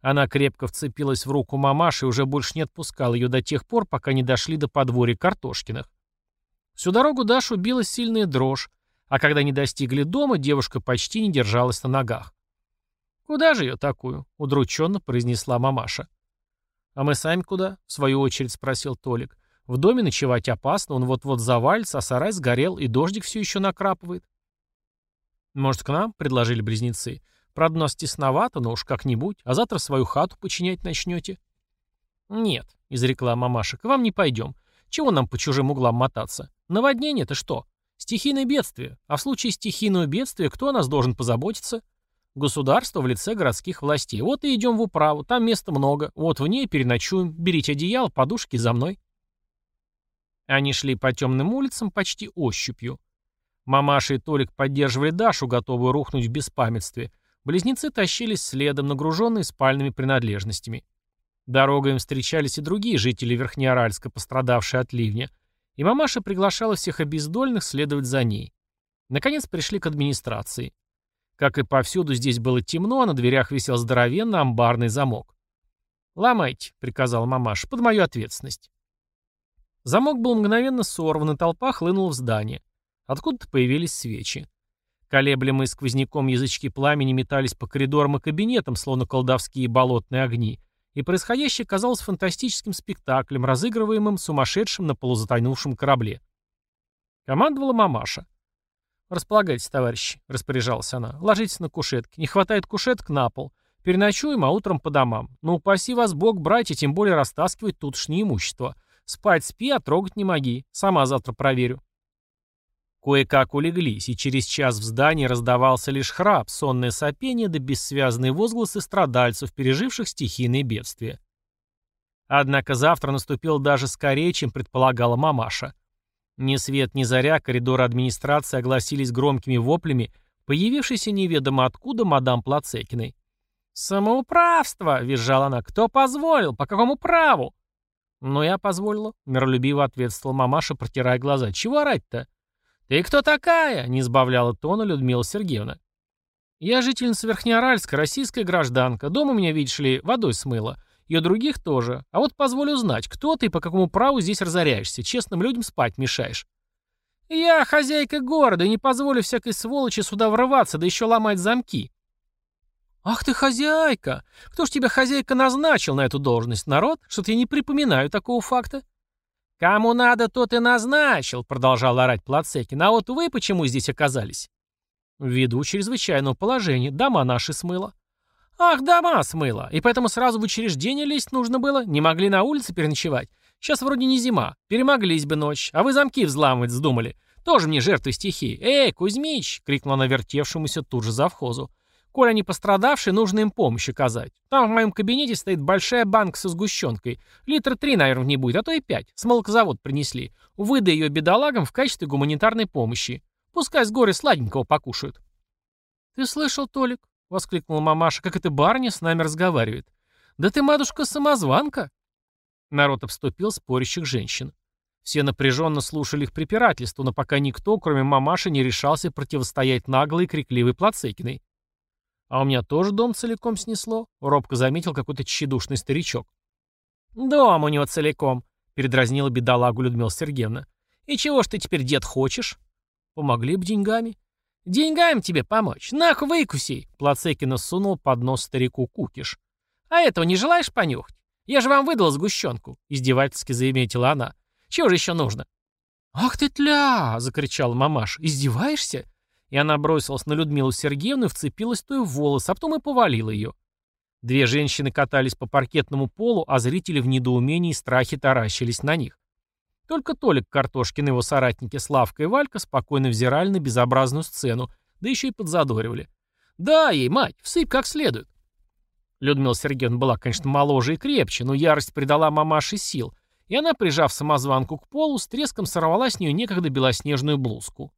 Она крепко вцепилась в руку мамаши и уже больше не отпускала ее до тех пор, пока не дошли до подворья Картошкиных. Всю дорогу Дашу била сильная дрожь, а когда не достигли дома, девушка почти не держалась на ногах. «Куда же ее такую?» — удрученно произнесла мамаша. «А мы сами куда?» — в свою очередь спросил Толик. «В доме ночевать опасно, он вот-вот завалится, а сарай сгорел, и дождик все еще накрапывает». «Может, к нам?» — предложили близнецы. «Правда, нас тесновато, но уж как-нибудь. А завтра свою хату починять начнете?» «Нет», — изрекла мамаша, — «к вам не пойдем. Чего нам по чужим углам мотаться? Наводнение-то что? Стихийное бедствие. А в случае стихийного бедствия кто о нас должен позаботиться? Государство в лице городских властей. Вот и идем в управу, там места много. Вот в ней переночуем. Берите одеяло, подушки за мной. Они шли по темным улицам почти ощупью. Мамаша и Толик поддерживали Дашу, готовую рухнуть в беспамятстве. Близнецы тащились следом, нагруженные спальными принадлежностями. Дорогой им встречались и другие жители Верхнеаральска, пострадавшие от ливня, и мамаша приглашала всех обездольных следовать за ней. Наконец пришли к администрации. Как и повсюду, здесь было темно, а на дверях висел здоровенный амбарный замок. «Ломайте», — приказала мамаша, — «под мою ответственность». Замок был мгновенно сорван, и толпа хлынула в здание. Откуда-то появились свечи. Колеблемые сквозняком язычки пламени метались по коридорам и кабинетам, словно колдовские болотные огни, и происходящее казалось фантастическим спектаклем, разыгрываемым сумасшедшим на полузатонувшем корабле. Командовала мамаша. «Располагайтесь, товарищи», — распоряжалась она. «Ложитесь на кушетки. Не хватает кушеток на пол. Переночуем, а утром по домам. Но упаси вас Бог, братья, тем более растаскивать тутшнее имущество. Спать спи, а трогать не моги. Сама завтра проверю». Кое-как улеглись, и через час в здании раздавался лишь храп, сонное сопение да бессвязные возгласы страдальцев, переживших стихийные бедствия. Однако завтра наступил даже скорее, чем предполагала мамаша. Ни свет, ни заря коридоры администрации огласились громкими воплями, появившейся неведомо откуда мадам Плацекиной. «Самоуправство!» — визжала она. «Кто позволил? По какому праву?» «Ну, я позволила», — миролюбиво ответствовала мамаша, протирая глаза. «Чего орать-то?» «Ты кто такая?» — не избавляла тона Людмила Сергеевна. «Я жительница Верхнеаральска, российская гражданка. Дом у меня, видишь ли, водой смыло. У других тоже. А вот позволю узнать, кто ты и по какому праву здесь разоряешься. Честным людям спать мешаешь». «Я хозяйка города и не позволю всякой сволочи сюда врываться, да еще ломать замки». «Ах ты хозяйка! Кто ж тебя хозяйка назначил на эту должность? Народ? Что-то я не припоминаю такого факта». «Кому надо, тот и назначил», — продолжал орать Плацекин. «А вот вы почему здесь оказались?» «Ввиду чрезвычайного положения. Дома наши смыло». «Ах, дома смыло. И поэтому сразу в учреждение лезть нужно было? Не могли на улице переночевать? Сейчас вроде не зима. Перемоглись бы ночь. А вы замки взламывать вздумали. Тоже мне жертвы стихии. Эй, Кузьмич!» — крикнула она тут же завхозу. Коль они пострадавшие, нужно им помощь оказать. Там в моем кабинете стоит большая банка со сгущенкой. Литра три, наверное, не будет, а то и пять. С молокозавод принесли. Выдай ее бедолагам в качестве гуманитарной помощи. Пускай с горы сладенького покушают. «Ты слышал, Толик?» — воскликнула мамаша. «Как эта барыня с нами разговаривает?» «Да ты, матушка-самозванка!» Народ обступил спорящих женщин. Все напряженно слушали их препирательство, но пока никто, кроме мамаши, не решался противостоять наглой и крикливой Плацекиной. «А у меня тоже дом целиком снесло», — робко заметил какой-то тщедушный старичок. «Дом у него целиком», — передразнила бедолагу Людмила Сергеевна. «И чего ж ты теперь, дед, хочешь?» «Помогли бы деньгами». «Деньгами тебе помочь? Нах, выкуси!» Плацекина сунул под нос старику кукиш. «А этого не желаешь понюхать? Я же вам выдала сгущенку», — издевательски заметила она. «Чего же еще нужно?» «Ах ты тля!» — закричала мамаш. «Издеваешься? И она бросилась на Людмилу Сергеевну и вцепилась той в волос, а потом и повалила ее. Две женщины катались по паркетному полу, а зрители в недоумении и страхе таращились на них. Только Толик Картошкин и его соратники Славка и Валька спокойно взирали на безобразную сцену, да еще и подзадоривали. «Да, ей, мать, всыпь как следует». Людмила Сергеевна была, конечно, моложе и крепче, но ярость придала мамаше сил, и она, прижав самозванку к полу, с треском сорвала с нее некогда белоснежную блузку.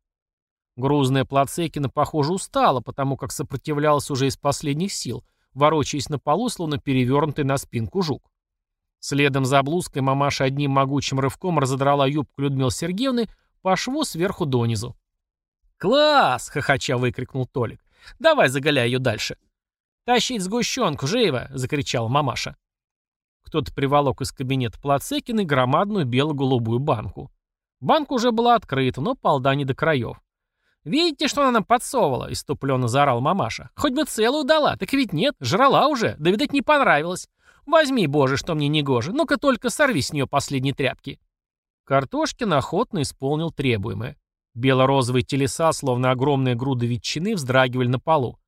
Грузная Плацекина, похоже, устала, потому как сопротивлялась уже из последних сил, ворочаясь на полу, словно перевернутый на спинку жук. Следом за блузкой мамаша одним могучим рывком разодрала юбку Людмилы Сергеевны по шву сверху донизу. «Класс!» — хохоча выкрикнул Толик. «Давай заголяй ее дальше». «Тащить сгущенку, живо!» — закричала мамаша. Кто-то приволок из кабинета Плацекины громадную бело-голубую банку. Банка уже была открыта, но полда не до краев. «Видите, что она нам подсовывала?» — иступленно заорал мамаша. «Хоть бы целую дала, так ведь нет, жрала уже, да, видать, не понравилось. Возьми, боже, что мне не гоже, ну-ка только сорви с нее последние тряпки». Картошкин охотно исполнил требуемое. Бело-розовые телеса, словно огромные груды ветчины, вздрагивали на полу.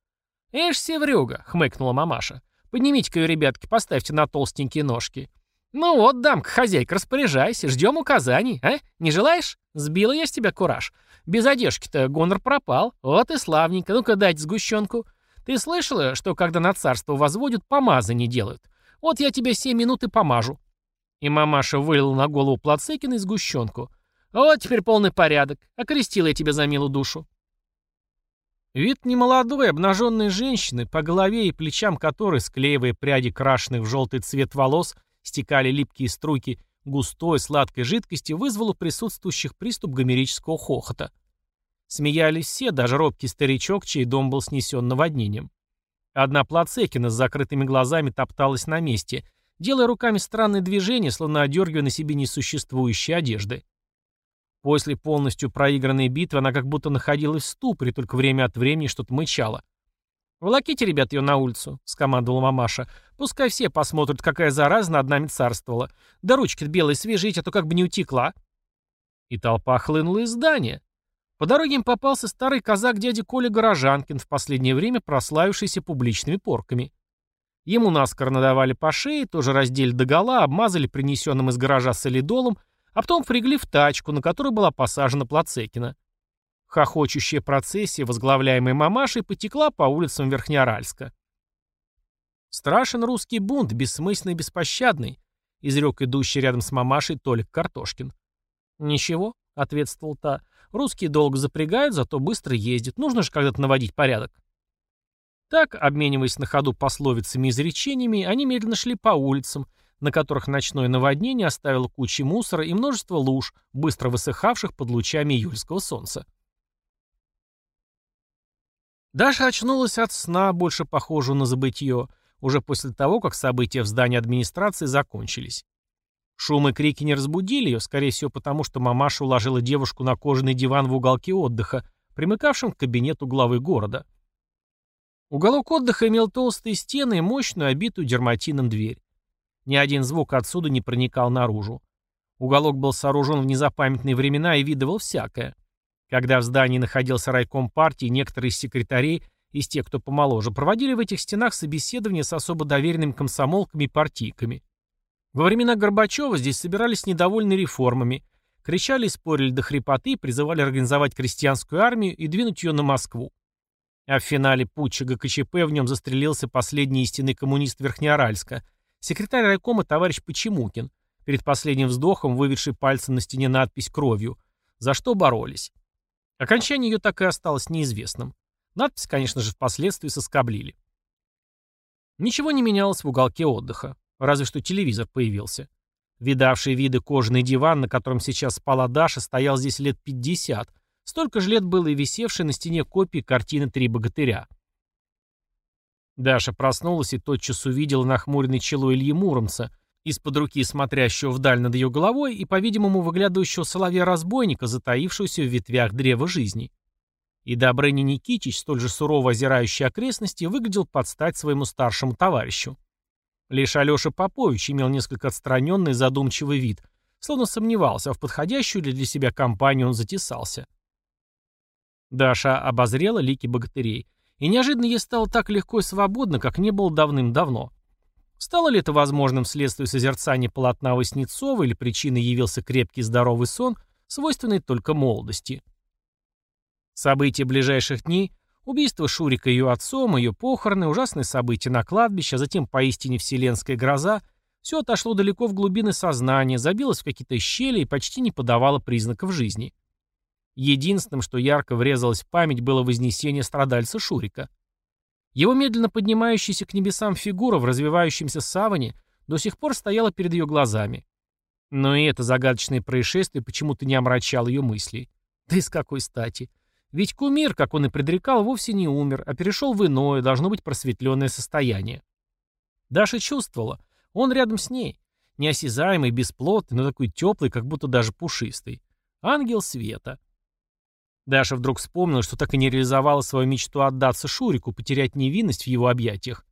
«Эш, севрюга!» — хмыкнула мамаша. «Поднимите-ка ее, ребятки, поставьте на толстенькие ножки. «Ну вот, дамка, хозяйка, распоряжайся, ждем указаний, а? Не желаешь? Сбила я с тебя кураж. Без одежки-то гонор пропал. Вот и славненько. Ну-ка дайте сгущенку. Ты слышала, что когда на царство возводят, помазы не делают? Вот я тебе семь минут и помажу». И мамаша вылила на голову Плацекина сгущенку. «Вот теперь полный порядок. Окрестила я тебя за милую душу». Вид немолодой, обнаженной женщины, по голове и плечам которой, склеивая пряди крашенных в желтый цвет волос, стекали липкие струйки густой сладкой жидкости, вызвал у присутствующих приступ гомерического хохота. Смеялись все, даже робкий старичок, чей дом был снесен наводнением. Одна Плацекина с закрытыми глазами топталась на месте, делая руками странные движения, словно одергивая на себе несуществующие одежды. После полностью проигранной битвы она как будто находилась в ступоре, только время от времени что-то мычала. «Волоките, ребят, ее на улицу», — скомандовала мамаша. «Пускай все посмотрят, какая зараза над нами царствовала. Да ручки-то белые свежить, а то как бы не утекла». И толпа хлынула из здания. По дороге им попался старый казак дядя Коля Горожанкин, в последнее время прославившийся публичными порками. Ему наскоро надавали по шее, тоже раздели догола, обмазали принесенным из гаража солидолом, а потом впрягли в тачку, на которой была посажена Плацекина. Хохочущая процессия, возглавляемая мамашей, потекла по улицам Верхнеоральска. «Страшен русский бунт, бессмысленный и беспощадный», — изрек идущий рядом с мамашей Толик Картошкин. «Ничего», — ответствовал та, — «русские долго запрягают, зато быстро ездят. Нужно же когда-то наводить порядок». Так, обмениваясь на ходу пословицами и изречениями, они медленно шли по улицам, на которых ночное наводнение оставило кучи мусора и множество луж, быстро высыхавших под лучами июльского солнца. Даша очнулась от сна, больше похожего на забытье, уже после того, как события в здании администрации закончились. Шум и крики не разбудили ее, скорее всего потому, что мамаша уложила девушку на кожаный диван в уголке отдыха, примыкавшем к кабинету главы города. Уголок отдыха имел толстые стены и мощную, обитую дерматином дверь. Ни один звук отсюда не проникал наружу. Уголок был сооружен в незапамятные времена и видывал всякое. Когда в здании находился райком партии, некоторые из секретарей, из тех, кто помоложе, проводили в этих стенах собеседования с особо доверенными комсомолками и партийками. Во времена Горбачева здесь собирались недовольные реформами, кричали и спорили до хрипоты, призывали организовать крестьянскую армию и двинуть ее на Москву. А в финале путча ГКЧП в нем застрелился последний истинный коммунист Верхнеоральска, секретарь райкома товарищ Почемукин, перед последним вздохом выведший пальцем на стене надпись кровью, за что боролись. Окончание ее так и осталось неизвестным. Надпись, конечно же, впоследствии соскоблили. Ничего не менялось в уголке отдыха, разве что телевизор появился. Видавший виды кожаный диван, на котором сейчас спала Даша, стоял здесь лет 50. Столько же лет было и висевшей на стене копии картины «Три богатыря». Даша проснулась и тотчас увидела нахмуренный чело Ильи Муромца, из-под руки смотрящего вдаль над ее головой и, по-видимому, выглядывающего соловья-разбойника, затаившегося в ветвях древа жизни. И Добрыня Никитич, столь же сурово озирающий окрестности, выглядел под стать своему старшему товарищу. Лишь Алеша Попович имел несколько отстраненный задумчивый вид, словно сомневался, а в подходящую для себя компанию он затесался. Даша обозрела лики богатырей, и неожиданно ей стало так легко и свободно, как не было давным-давно. Стало ли это возможным вследствие созерцания полотна Васнецова или причиной явился крепкий здоровый сон, свойственный только молодости? События ближайших дней – убийство Шурика ее отцом, ее похороны, ужасные события на кладбище, а затем поистине вселенская гроза – все отошло далеко в глубины сознания, забилось в какие-то щели и почти не подавало признаков жизни. Единственным, что ярко врезалось в память, было вознесение страдальца Шурика – его медленно поднимающаяся к небесам фигура в развивающемся саване до сих пор стояла перед ее глазами. Но и это загадочное происшествие почему-то не омрачало ее мысли. Да и с какой стати? Ведь кумир, как он и предрекал, вовсе не умер, а перешел в иное, должно быть просветленное состояние. Даша чувствовала, он рядом с ней, неосязаемый, бесплотный, но такой теплый, как будто даже пушистый. Ангел света. Даша вдруг вспомнила, что так и не реализовала свою мечту отдаться Шурику, потерять невинность в его объятиях.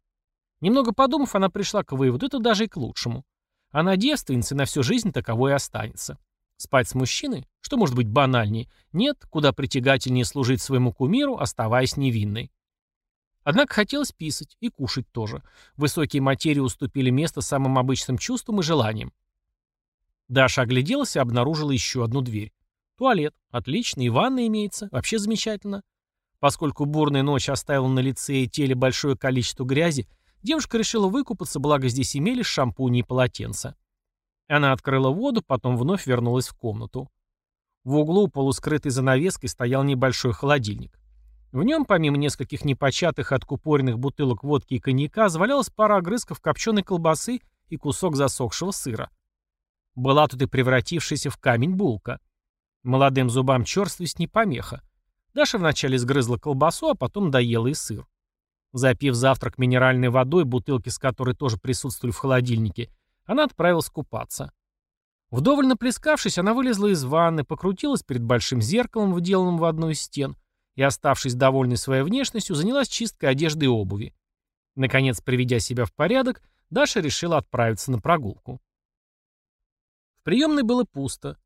Немного подумав, она пришла к выводу, это даже и к лучшему. Она девственница и на всю жизнь таковой и останется. Спать с мужчиной? Что может быть банальнее? Нет, куда притягательнее служить своему кумиру, оставаясь невинной. Однако хотелось писать и кушать тоже. Высокие материи уступили место самым обычным чувствам и желаниям. Даша огляделась и обнаружила еще одну дверь. Туалет. Отлично. И ванна имеется. Вообще замечательно. Поскольку бурная ночь оставила на лице и теле большое количество грязи, девушка решила выкупаться, благо здесь имелись шампуни и полотенца. Она открыла воду, потом вновь вернулась в комнату. В углу, полускрытой занавеской, стоял небольшой холодильник. В нем, помимо нескольких непочатых откупоренных бутылок водки и коньяка, завалялась пара огрызков копченой колбасы и кусок засохшего сыра. Была тут и превратившаяся в камень булка. Молодым зубам черствость не помеха. Даша вначале сгрызла колбасу, а потом доела и сыр. Запив завтрак минеральной водой, бутылки с которой тоже присутствовали в холодильнике, она отправилась купаться. Вдоволь наплескавшись, она вылезла из ванны, покрутилась перед большим зеркалом, вделанным в одну из стен, и, оставшись довольной своей внешностью, занялась чисткой одежды и обуви. Наконец, приведя себя в порядок, Даша решила отправиться на прогулку. В приемной было пусто.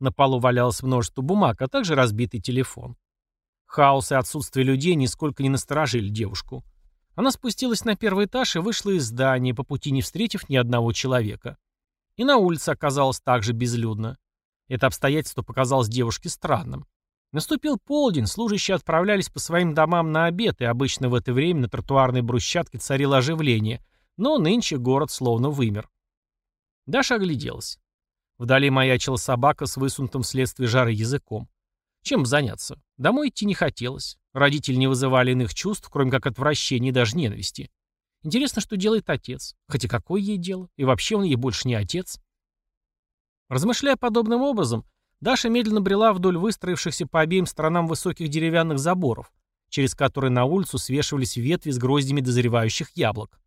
На полу валялось множество бумаг, а также разбитый телефон. Хаос и отсутствие людей нисколько не насторожили девушку. Она спустилась на первый этаж и вышла из здания, по пути не встретив ни одного человека. И на улице оказалось также безлюдно. Это обстоятельство показалось девушке странным. Наступил полдень, служащие отправлялись по своим домам на обед, и обычно в это время на тротуарной брусчатке царило оживление, но нынче город словно вымер. Даша огляделась. Вдали маячила собака с высунутым вследствие жары языком. Чем заняться? Домой идти не хотелось. Родители не вызывали иных чувств, кроме как отвращения и даже ненависти. Интересно, что делает отец. Хотя какое ей дело? И вообще он ей больше не отец. Размышляя подобным образом, Даша медленно брела вдоль выстроившихся по обеим сторонам высоких деревянных заборов, через которые на улицу свешивались ветви с гроздями дозревающих яблок.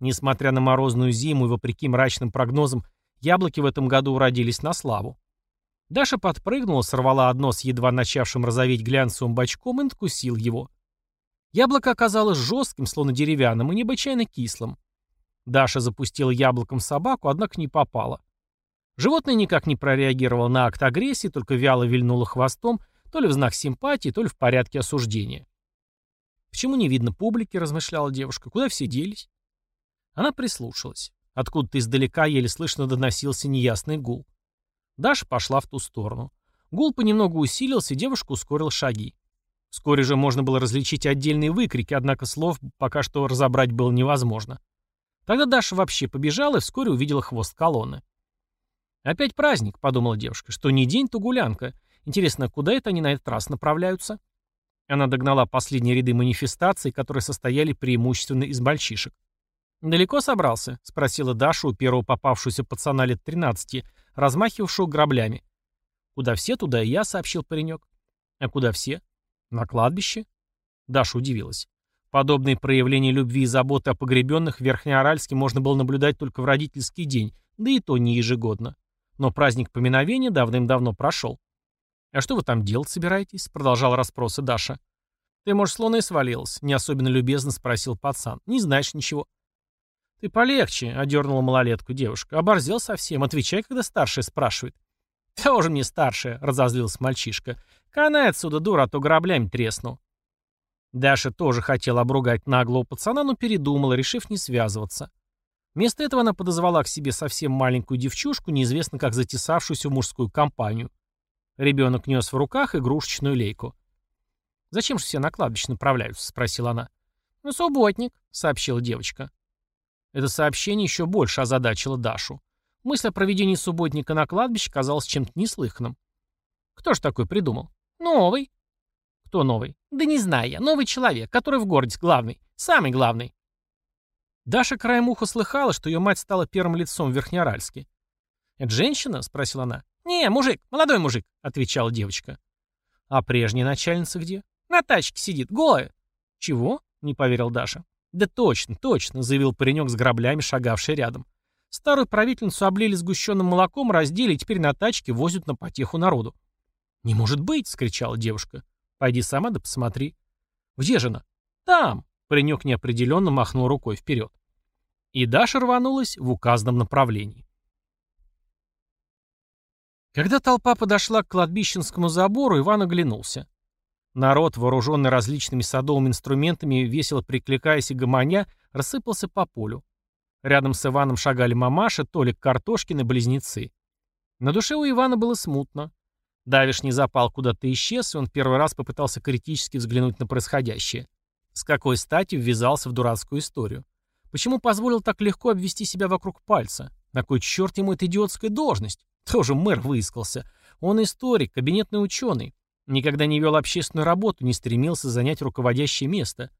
Несмотря на морозную зиму и вопреки мрачным прогнозам, яблоки в этом году уродились на славу. Даша подпрыгнула, сорвала одно с едва начавшим розоветь глянцевым бочком и надкусил его. Яблоко оказалось жестким, словно деревянным, и необычайно кислым. Даша запустила яблоком собаку, однако не попала. Животное никак не прореагировало на акт агрессии, только вяло вильнуло хвостом, то ли в знак симпатии, то ли в порядке осуждения. «Почему не видно публики?» — размышляла девушка. «Куда все делись?» Она прислушалась. Откуда-то издалека еле слышно доносился неясный гул. Даша пошла в ту сторону. Гул понемногу усилился, и девушка ускорила шаги. Вскоре же можно было различить отдельные выкрики, однако слов пока что разобрать было невозможно. Тогда Даша вообще побежала и вскоре увидела хвост колонны. «Опять праздник», — подумала девушка. «Что не день, то гулянка. Интересно, куда это они на этот раз направляются?» Она догнала последние ряды манифестаций, которые состояли преимущественно из мальчишек. «Далеко собрался?» — спросила Даша у первого попавшегося пацана лет 13, размахивавшего граблями. «Куда все, туда и я», — сообщил паренек. «А куда все?» «На кладбище?» Даша удивилась. Подобные проявления любви и заботы о погребенных в Верхнеоральске можно было наблюдать только в родительский день, да и то не ежегодно. Но праздник поминовения давным-давно прошел. «А что вы там делать собираетесь?» — продолжал расспросы Даша. «Ты, может, с луны свалилась?» — не особенно любезно спросил пацан. «Не знаешь ничего». «Ты полегче», — одернула малолетку девушка. «Оборзел совсем. Отвечай, когда старшая спрашивает». «Тоже мне старшая», — разозлился мальчишка. «Канай отсюда, дура, а то граблями тресну». Даша тоже хотела обругать наглого пацана, но передумала, решив не связываться. Вместо этого она подозвала к себе совсем маленькую девчушку, неизвестно как затесавшуюся в мужскую компанию. Ребенок нес в руках игрушечную лейку. «Зачем же все на кладбище направляются?» — спросила она. «Ну, субботник», — сообщила девочка. Это сообщение еще больше озадачило Дашу. Мысль о проведении субботника на кладбище казалась чем-то неслыханным. «Кто ж такой придумал?» «Новый». «Кто новый?» «Да не знаю я. Новый человек, который в городе главный. Самый главный». Даша краем уха слыхала, что ее мать стала первым лицом в Верхнеоральске. «Это женщина?» — спросила она. «Не, мужик, молодой мужик», — отвечала девочка. «А прежняя начальница где?» «На тачке сидит, голая». «Чего?» — не поверил Даша. «Да точно, точно», — заявил паренек с граблями, шагавший рядом. «Старую правительницу облили сгущенным молоком, раздели и теперь на тачке возят на потеху народу». «Не может быть!» — скричала девушка. «Пойди сама да посмотри». «Где же она?» «Там!» Паренек неопределенно махнул рукой вперед. И Даша рванулась в указанном направлении. Когда толпа подошла к кладбищенскому забору, Иван оглянулся. Народ, вооруженный различными садовыми инструментами, весело прикликаясь и гомоня, рассыпался по полю. Рядом с Иваном шагали мамаша, Толик Картошкин и близнецы. На душе у Ивана было смутно. Давишний запал куда-то исчез, и он первый раз попытался критически взглянуть на происходящее. С какой стати ввязался в дурацкую историю? Почему позволил так легко обвести себя вокруг пальца? На кой черт ему эта идиотская должность? Тоже мэр выискался. Он историк, кабинетный ученый. Никогда не вел общественную работу, не стремился занять руководящее место.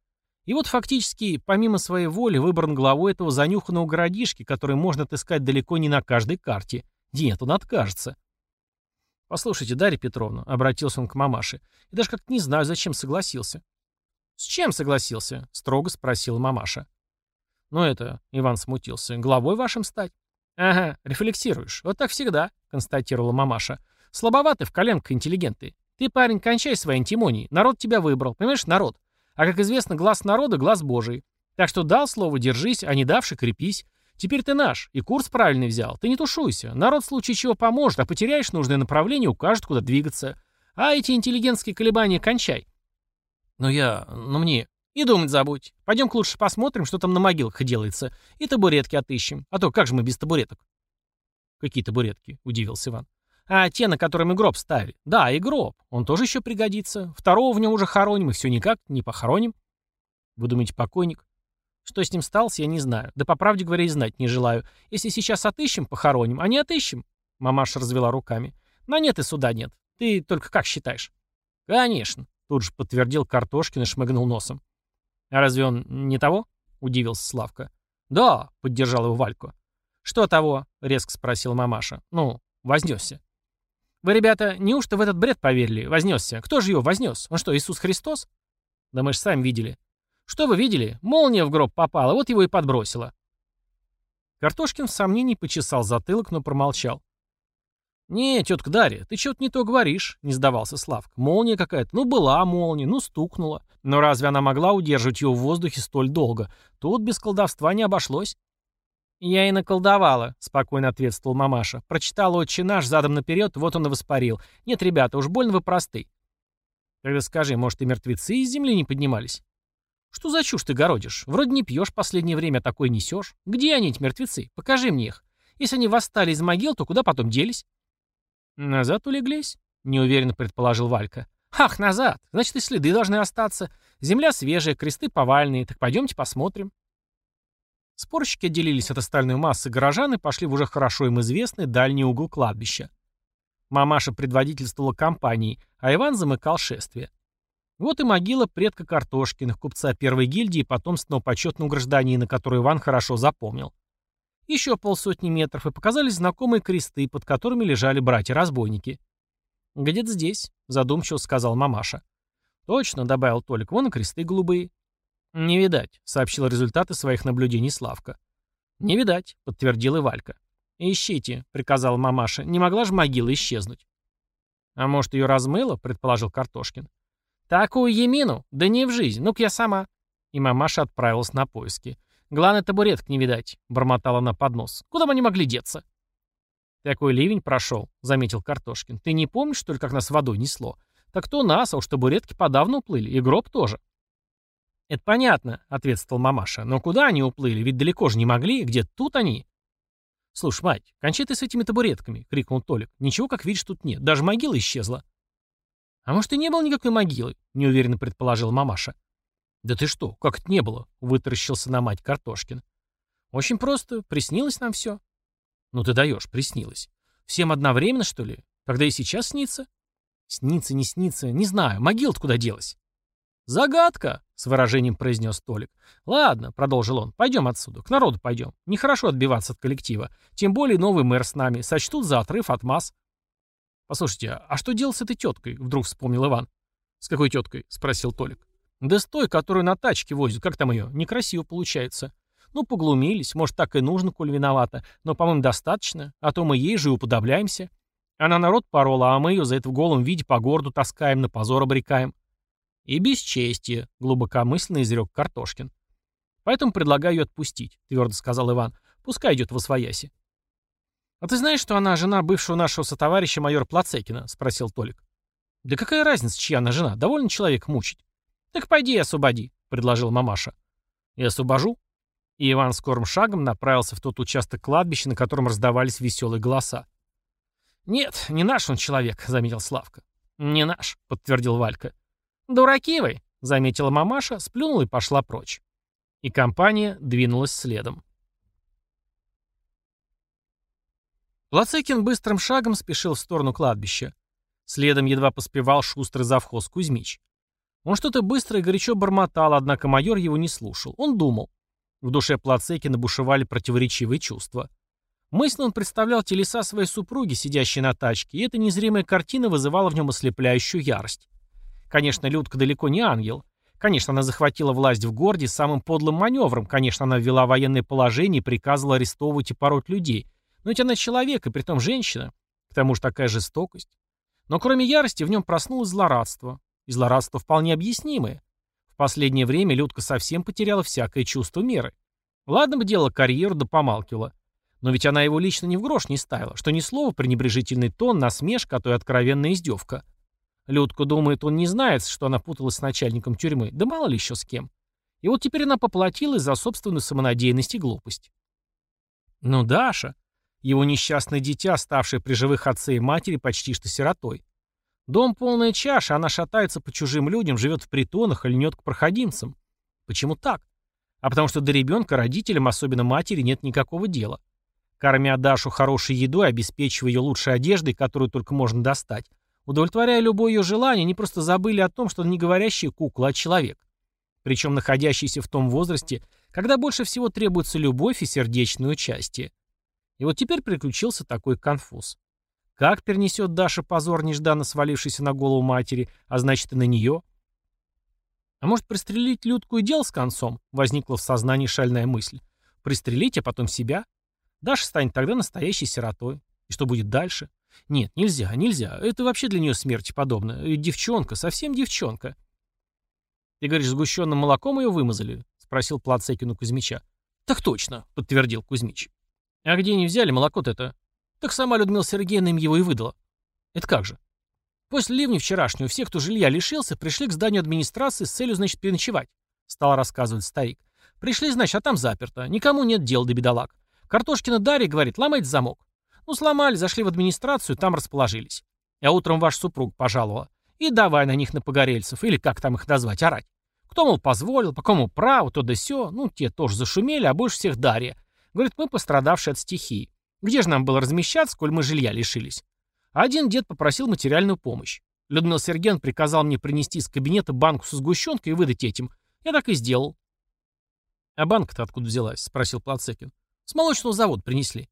И вот фактически, помимо своей воли, выбран главой этого занюханного городишки, который можно отыскать далеко не на каждой карте. Нет, он откажется. «Послушайте, Дарья Петровна», — обратился он к мамаше, — «и даже как-то не знаю, зачем согласился». «С чем согласился?» — строго спросила мамаша. «Ну это...» — Иван смутился. «Главой вашим стать?» «Ага, рефлексируешь. Вот так всегда», — констатировала мамаша. «Слабоваты в коленках интеллигенты. Ты, парень, кончай свои антимонии. Народ тебя выбрал. Понимаешь, народ. А как известно, глаз народа — глаз Божий. Так что дал слово, держись, а не давши, крепись. Теперь ты наш, и курс правильный взял. Ты не тушуйся. Народ в случае чего поможет, а потеряешь нужное направление, укажет, куда двигаться. А эти интеллигентские колебания кончай. Но я... Ну мне... И думать забудь. Пойдем-ка лучше посмотрим, что там на могилах делается. И табуретки отыщем. А то как же мы без табуреток? Какие табуретки? Удивился Иван. А те, на которые мы гроб ставили. Да, и гроб. Он тоже еще пригодится. Второго в нем уже хороним, и все никак не похороним. Вы думаете, покойник? Что с ним сталось, я не знаю. Да по правде говоря, и знать не желаю. Если сейчас отыщем, похороним, а не отыщем. Мамаша развела руками. На нет и суда нет. Ты только как считаешь? Конечно. Тут же подтвердил Картошкин и шмыгнул носом. А разве он не того? Удивился Славка. Да, поддержал его Валько. Что того? Резко спросила мамаша. Ну, вознесся. Вы, ребята, неужто в этот бред поверили? Вознесся. Кто же его вознес? Он что, Иисус Христос? Да мы же сами видели. Что вы видели? Молния в гроб попала, вот его и подбросила. Картошкин в сомнении почесал затылок, но промолчал. «Не, тетка Дарья, ты что-то не то говоришь», — не сдавался Славка. «Молния какая-то. Ну, была молния, ну, стукнула. Но разве она могла удерживать его в воздухе столь долго? Тут без колдовства не обошлось». «Я и наколдовала», — спокойно ответствовал мамаша. «Прочитала отче наш задом наперед, вот он и воспарил. Нет, ребята, уж больно вы просты». «Тогда скажи, может, и мертвецы из земли не поднимались?» «Что за чушь ты городишь? Вроде не пьешь последнее время, такой несешь. Где они, эти мертвецы? Покажи мне их. Если они восстали из могил, то куда потом делись?» «Назад улеглись?» — неуверенно предположил Валька. «Ах, назад! Значит, и следы должны остаться. Земля свежая, кресты повальные. Так пойдемте посмотрим». Спорщики отделились от остальной массы горожан и пошли в уже хорошо им известный дальний угол кладбища. Мамаша предводительствовала компанией, а Иван замыкал шествие. Вот и могила предка Картошкиных, купца первой гильдии и потомственного почетного гражданина, который Иван хорошо запомнил. Еще полсотни метров, и показались знакомые кресты, под которыми лежали братья-разбойники. «Где-то здесь», — задумчиво сказал мамаша. «Точно», — добавил Толик, — «вон и кресты голубые». «Не видать», — сообщил результаты своих наблюдений Славка. «Не видать», — подтвердил и Валька. «Ищите», — приказала мамаша. «Не могла же могила исчезнуть?» «А может, ее размыло?» — предположил Картошкин. «Такую Емину? Да не в жизнь. Ну-ка я сама». И мамаша отправилась на поиски. «Главное, табуреток не видать», — бормотала она под нос. «Куда бы они могли деться?» «Такой ливень прошел», — заметил Картошкин. «Ты не помнишь, что ли, как нас водой несло? Так то нас, а уж табуретки подавно уплыли, и гроб тоже». «Это понятно», — ответствовал мамаша. «Но куда они уплыли? Ведь далеко же не могли. Где тут они?» «Слушай, мать, кончай ты с этими табуретками!» — крикнул Толик. «Ничего, как видишь, тут нет. Даже могила исчезла». «А может, и не было никакой могилы?» — неуверенно предположил мамаша. «Да ты что, как это не было?» — вытаращился на мать Картошкин. «Очень просто. Приснилось нам все». «Ну ты даешь, приснилось. Всем одновременно, что ли? Когда и сейчас снится?» «Снится, не снится, не знаю. Могила-то куда делась?» «Загадка», — с выражением произнес Толик. «Ладно», — продолжил он, — «пойдем отсюда, к народу пойдем. Нехорошо отбиваться от коллектива. Тем более новый мэр с нами. Сочтут за отрыв от масс». «Послушайте, а что делать с этой теткой?» — вдруг вспомнил Иван. «С какой теткой?» — спросил Толик. «Да с той, которую на тачке возят. Как там ее? Некрасиво получается. Ну, поглумились. Может, так и нужно, коль виновата. Но, по-моему, достаточно. А то мы ей же и уподобляемся. Она народ порола, а мы ее за это в голом виде по городу таскаем, на позор обрекаем». «И бесчестие», — глубокомысленно изрек Картошкин. «Поэтому предлагаю ее отпустить», — твердо сказал Иван. «Пускай идет в освояси». «А ты знаешь, что она жена бывшего нашего сотоварища майора Плацекина?» — спросил Толик. Да какая разница, чья она жена? Довольно человек мучить. Так пойди освободи, предложил мамаша. И освобожу. И Иван скорым шагом направился в тот участок кладбища, на котором раздавались веселые голоса. «Нет, не наш он человек», — заметил Славка. «Не наш», — подтвердил Валька. «Дураки вы», — заметила мамаша, сплюнула и пошла прочь. И компания двинулась следом. Лацекин быстрым шагом спешил в сторону кладбища. Следом едва поспевал шустрый завхоз Кузьмич. Он что-то быстро и горячо бормотал, однако майор его не слушал. Он думал. В душе Плацекина бушевали противоречивые чувства. Мысленно он представлял телеса своей супруги, сидящей на тачке, и эта незримая картина вызывала в нем ослепляющую ярость. Конечно, Людка далеко не ангел. Конечно, она захватила власть в городе самым подлым маневром. Конечно, она ввела военное положение и приказывала арестовывать и пороть людей. Но ведь она человек, и притом женщина. К тому же такая жестокость. Но кроме ярости в нем проснулось злорадство. И злорадство вполне объяснимое. В последнее время Людка совсем потеряла всякое чувство меры. Ладно бы делала карьеру да помалкивала. Но ведь она его лично ни в грош не ставила, что ни слова пренебрежительный тон, насмешка, а то и откровенная издевка. Людка думает, он не знает, что она путалась с начальником тюрьмы, да мало ли еще с кем. И вот теперь она поплатилась за собственную самонадеянность и глупость. Ну, Даша, его несчастное дитя, ставшее при живых отце и матери почти что сиротой. Дом полная чаша, она шатается по чужим людям, живет в притонах и льнет к проходимцам. Почему так? А потому что до ребенка родителям, особенно матери, нет никакого дела. Кормя Дашу хорошей едой, обеспечивая ее лучшей одеждой, которую только можно достать, удовлетворяя любое ее желание, они просто забыли о том, что не говорящая кукла, а человек. Причем находящийся в том возрасте, когда больше всего требуется любовь и сердечное участие. И вот теперь приключился такой конфуз. Как перенесет Даша позор, нежданно свалившийся на голову матери, а значит и на нее? А может, пристрелить Людку и дел с концом? Возникла в сознании шальная мысль. Пристрелить, а потом себя? Даша станет тогда настоящей сиротой. И что будет дальше? Нет, нельзя, нельзя. Это вообще для нее смерти подобно. И девчонка, совсем девчонка. Ты говоришь, сгущенным молоком ее вымазали? Спросил Плацекин у Кузьмича. Так точно, подтвердил Кузьмич. А где они взяли молоко-то это? Так сама Людмила Сергеевна им его и выдала. Это как же? После ливня вчерашнего все, кто жилья лишился, пришли к зданию администрации с целью, значит, переночевать. Стал рассказывать старик. Пришли, значит, а там заперто. Никому нет дела до бедолаг. Картошкина Дарья говорит, ломайте замок. Ну, сломали, зашли в администрацию, там расположились. А утром ваш супруг пожаловала. И давай на них на погорельцев, или как там их назвать, орать. Кто, мол, позволил, по кому праву, то да сё. Ну, те тоже зашумели, а больше всех Дарья. Говорит, мы пострадавшие от стихии. Где же нам было размещаться, коль мы жилья лишились? один дед попросил материальную помощь. Людмила Сергеевна приказал мне принести из кабинета банку со сгущенкой и выдать этим. Я так и сделал. «А банка-то откуда взялась?» — спросил Плацекин. «С молочного завода принесли».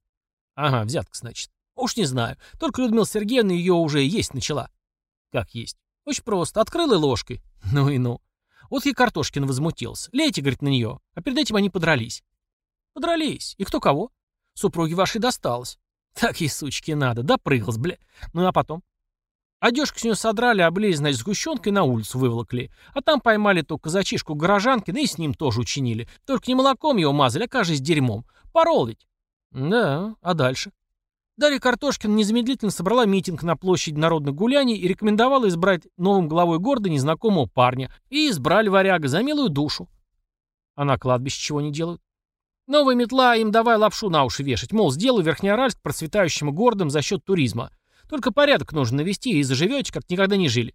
«Ага, взятка, значит». «Уж не знаю. Только Людмила Сергеевна ее уже есть начала». «Как есть?» «Очень просто. Открыла ложкой». «Ну и ну». Вот я Картошкин возмутился. «Лейте, — говорит, — на нее». А перед этим они подрались. Подрались. И кто кого? Супруге вашей досталось. Так ей, сучки, надо. Допрыгалась, бля. Ну а потом? Одежку с нее содрали, облили, значит, сгущенкой на улицу выволокли. А там поймали ту казачишку горожанки, да и с ним тоже учинили. Только не молоком его мазали, а, кажется, дерьмом. Порол ведь. Да, а дальше? Дарья Картошкина незамедлительно собрала митинг на площади народных гуляний и рекомендовала избрать новым главой города незнакомого парня. И избрали варяга за милую душу. А на кладбище чего не делают? Новая метла им давай лапшу на уши вешать, мол, сделаю Верхнеуральск процветающим городом за счет туризма. Только порядок нужно навести, и заживете, как никогда не жили.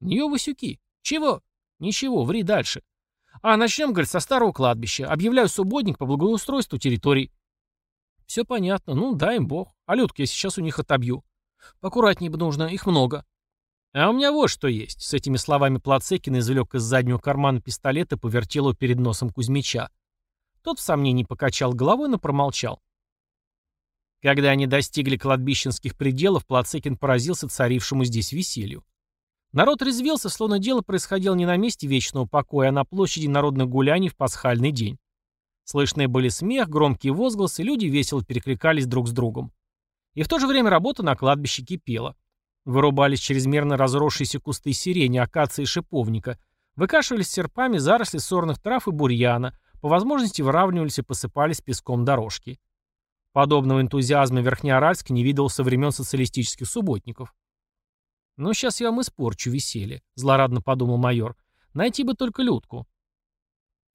Нее Васюки. Чего? Ничего, ври дальше. А начнем, говорит, со старого кладбища. Объявляю субботник по благоустройству территорий. Все понятно. Ну, дай им бог. А людки я сейчас у них отобью. Поаккуратнее бы нужно, их много. А у меня вот что есть. С этими словами Плацекин извлек из заднего кармана пистолет и повертел его перед носом Кузьмича. Тот в сомнении покачал головой, но промолчал. Когда они достигли кладбищенских пределов, Плацекин поразился царившему здесь веселью. Народ резвился, словно дело происходило не на месте вечного покоя, а на площади народных гуляний в пасхальный день. Слышны были смех, громкие возгласы, люди весело перекликались друг с другом. И в то же время работа на кладбище кипела. Вырубались чрезмерно разросшиеся кусты сирени, акации и шиповника, выкашивались серпами заросли сорных трав и бурьяна, по возможности выравнивались и посыпались песком дорожки. Подобного энтузиазма Верхнеаральск не видел со времен социалистических субботников. «Ну, сейчас я вам испорчу веселье», — злорадно подумал майор. «Найти бы только Людку».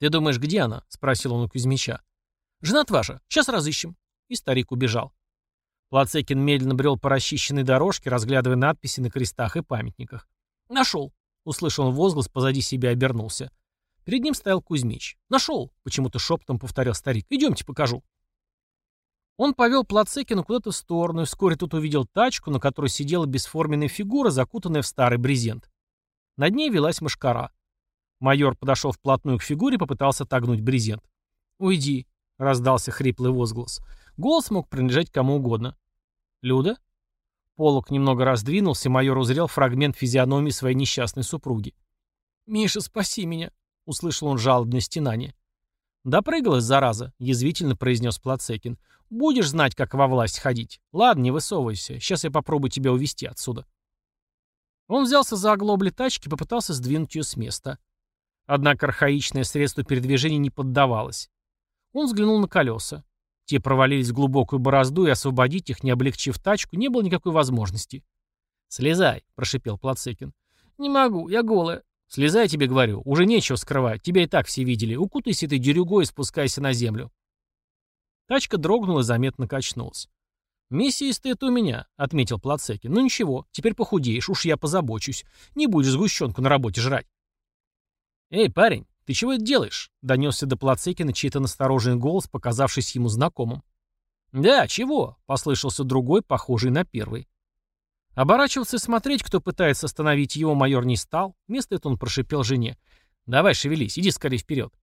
«Ты думаешь, где она?» — спросил он у Кузьмича. «Жена ваша. Сейчас разыщем». И старик убежал. Плацекин медленно брел по расчищенной дорожке, разглядывая надписи на крестах и памятниках. «Нашел!» — услышал он возглас, позади себя обернулся. Перед ним стоял Кузьмич. «Нашел!» — почему-то шепотом повторял старик. «Идемте, покажу». Он повел Плацекина куда-то в сторону, и вскоре тут увидел тачку, на которой сидела бесформенная фигура, закутанная в старый брезент. Над ней велась мышкара. Майор подошел вплотную к фигуре и попытался отогнуть брезент. «Уйди», — раздался хриплый возглас. Голос мог принадлежать кому угодно. «Люда?» Полок немного раздвинулся, и майор узрел фрагмент физиономии своей несчастной супруги. «Миша, спаси меня!» — услышал он жалобное стенание. «Допрыгалась, зараза», — язвительно произнес Плацекин. «Будешь знать, как во власть ходить. Ладно, не высовывайся. Сейчас я попробую тебя увести отсюда». Он взялся за оглобли тачки и попытался сдвинуть ее с места. Однако архаичное средство передвижения не поддавалось. Он взглянул на колеса. Те провалились в глубокую борозду, и освободить их, не облегчив тачку, не было никакой возможности. «Слезай», — прошипел Плацекин. «Не могу, я голая». «Слезай, тебе говорю, уже нечего скрывать, тебя и так все видели. Укутайся этой дерюгой и спускайся на землю». Тачка дрогнула и заметно качнулась. «Мясистый это у меня», — отметил Плацекин. «Ну ничего, теперь похудеешь, уж я позабочусь. Не будешь сгущенку на работе жрать». «Эй, парень, ты чего это делаешь?» — донесся до Плацекина чей-то настороженный голос, показавшись ему знакомым. «Да, чего?» — послышался другой, похожий на первый. Оборачиваться и смотреть, кто пытается остановить его, майор не стал. Вместо этого он прошипел жене. «Давай, шевелись, иди скорее вперед».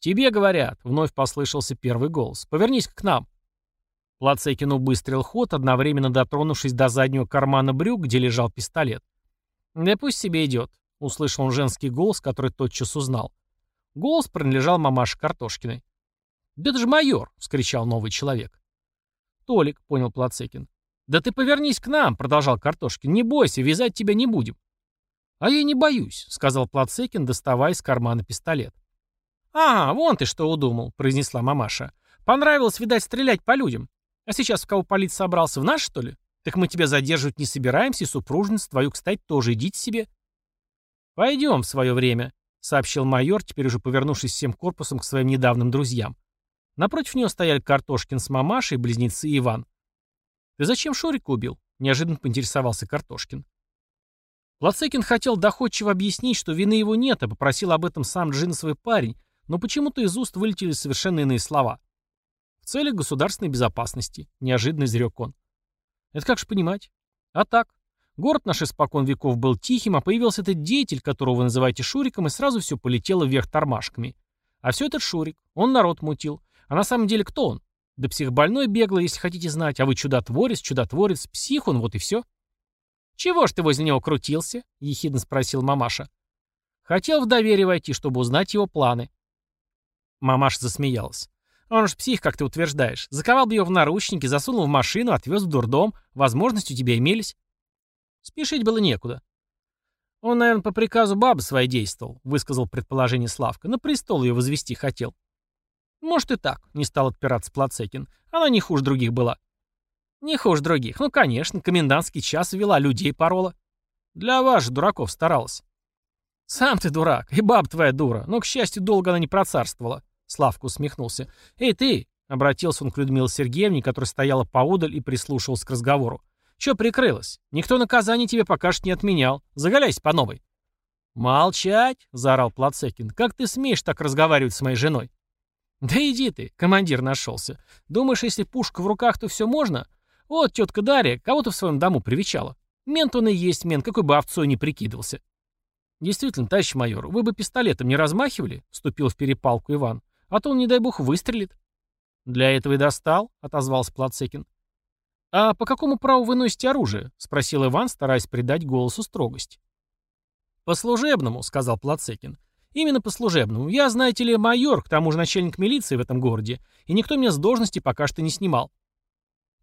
«Тебе говорят», — вновь послышался первый голос. «Повернись к нам». Плацекин убыстрил ход, одновременно дотронувшись до заднего кармана брюк, где лежал пистолет. «Да пусть себе идет», — услышал он женский голос, который тотчас узнал. Голос принадлежал мамаше Картошкиной. «Да это же майор!» — вскричал новый человек. «Толик», — понял Плацекин. «Да ты повернись к нам», — продолжал Картошкин. «Не бойся, вязать тебя не будем». «А я не боюсь», — сказал Плацекин, доставая из кармана пистолет. «А, вон ты что удумал», — произнесла мамаша. «Понравилось, видать, стрелять по людям. А сейчас в кого палить собрался? В нас, что ли? Так мы тебя задерживать не собираемся, и супружницу твою, кстати, тоже идите себе». «Пойдем в свое время», — сообщил майор, теперь уже повернувшись всем корпусом к своим недавним друзьям. Напротив него стояли Картошкин с мамашей, близнецы и Иван. «Ты зачем Шурика убил?» — неожиданно поинтересовался Картошкин. Лацекин хотел доходчиво объяснить, что вины его нет, а попросил об этом сам джинсовый парень, но почему-то из уст вылетели совершенно иные слова. «В целях государственной безопасности», — неожиданно изрек он. «Это как же понимать?» «А так. Город наш испокон веков был тихим, а появился этот деятель, которого вы называете Шуриком, и сразу все полетело вверх тормашками. А все этот Шурик. Он народ мутил. А на самом деле кто он? Да психбольной беглый, если хотите знать. А вы чудотворец, чудотворец, псих он, вот и все. «Чего ж ты возле него крутился?» — ехидно спросил мамаша. «Хотел в доверие войти, чтобы узнать его планы». Мамаша засмеялась. «Он ж псих, как ты утверждаешь. Заковал бы ее в наручники, засунул в машину, отвез в дурдом. Возможности у тебя имелись. Спешить было некуда. Он, наверное, по приказу бабы своей действовал, высказал предположение Славка. На престол ее возвести хотел. Может и так, не стал отпираться Плацекин. Она не хуже других была. Не хуже других. Ну, конечно, комендантский час вела, людей порола. Для вас же, дураков, старалась. Сам ты дурак, и баб твоя дура. Но, к счастью, долго она не процарствовала. Славка усмехнулся. Эй, ты! Обратился он к Людмиле Сергеевне, которая стояла поодаль и прислушивалась к разговору. Че прикрылась? Никто наказание тебе пока что не отменял. Заголяйся по новой. «Молчать!» — заорал Плацекин. «Как ты смеешь так разговаривать с моей женой?» «Да иди ты!» — командир нашелся. «Думаешь, если пушка в руках, то все можно? Вот тетка Дарья кого-то в своем дому привечала. Мент он и есть мент, какой бы овцой не прикидывался». «Действительно, товарищ майор, вы бы пистолетом не размахивали?» — вступил в перепалку Иван. «А то он, не дай бог, выстрелит». «Для этого и достал», — отозвался Плацекин. «А по какому праву вы носите оружие?» — спросил Иван, стараясь придать голосу строгость. «По служебному», — сказал Плацекин. «Именно по служебному. Я, знаете ли, майор, к тому же начальник милиции в этом городе, и никто меня с должности пока что не снимал».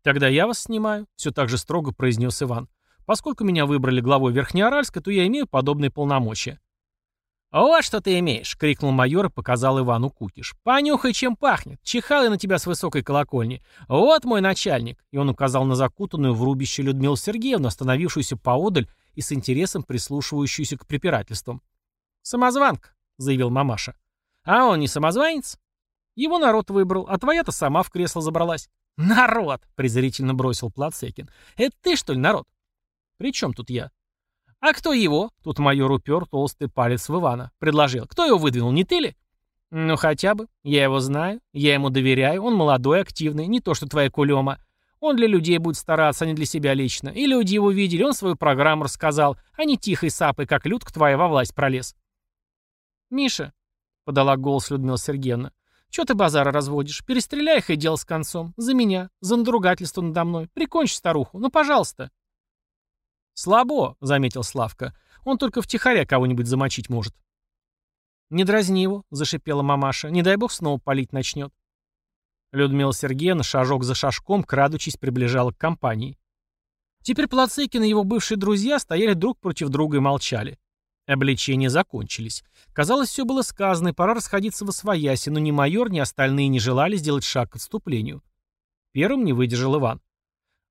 «Тогда я вас снимаю», — все так же строго произнес Иван. «Поскольку меня выбрали главой Верхнеаральска, то я имею подобные полномочия». «Вот что ты имеешь!» — крикнул майор и показал Ивану Кукиш. «Понюхай, чем пахнет! Чихал я на тебя с высокой колокольни! Вот мой начальник!» И он указал на закутанную в рубище Людмилу Сергеевну, остановившуюся поодаль и с интересом прислушивающуюся к препирательствам. «Самозванка», — заявил мамаша. «А он не самозванец?» «Его народ выбрал, а твоя-то сама в кресло забралась». «Народ!» — презрительно бросил Плацекин. «Это ты, что ли, народ?» «При чем тут я?» «А кто его?» — тут майор упер толстый палец в Ивана. Предложил. «Кто его выдвинул, не ты ли?» «Ну, хотя бы. Я его знаю. Я ему доверяю. Он молодой, активный. Не то, что твоя кулема. Он для людей будет стараться, а не для себя лично. И люди его видели, он свою программу рассказал, а не тихой сапой, как Людка твоя во власть пролез». «Миша», — подала голос Людмила Сергеевна, — «чё ты базара разводишь? Перестреляй их и дело с концом. За меня, за надругательство надо мной. Прикончи старуху. Ну, пожалуйста». «Слабо», — заметил Славка. «Он только втихаря кого-нибудь замочить может». «Не дразни его», — зашипела мамаша. «Не дай бог снова палить начнет». Людмила Сергеевна шажок за шажком, крадучись, приближала к компании. Теперь Плацекин и его бывшие друзья стояли друг против друга и молчали. Обличения закончились. Казалось, все было сказано, и пора расходиться в освояси, но ни майор, ни остальные не желали сделать шаг к отступлению. Первым не выдержал Иван.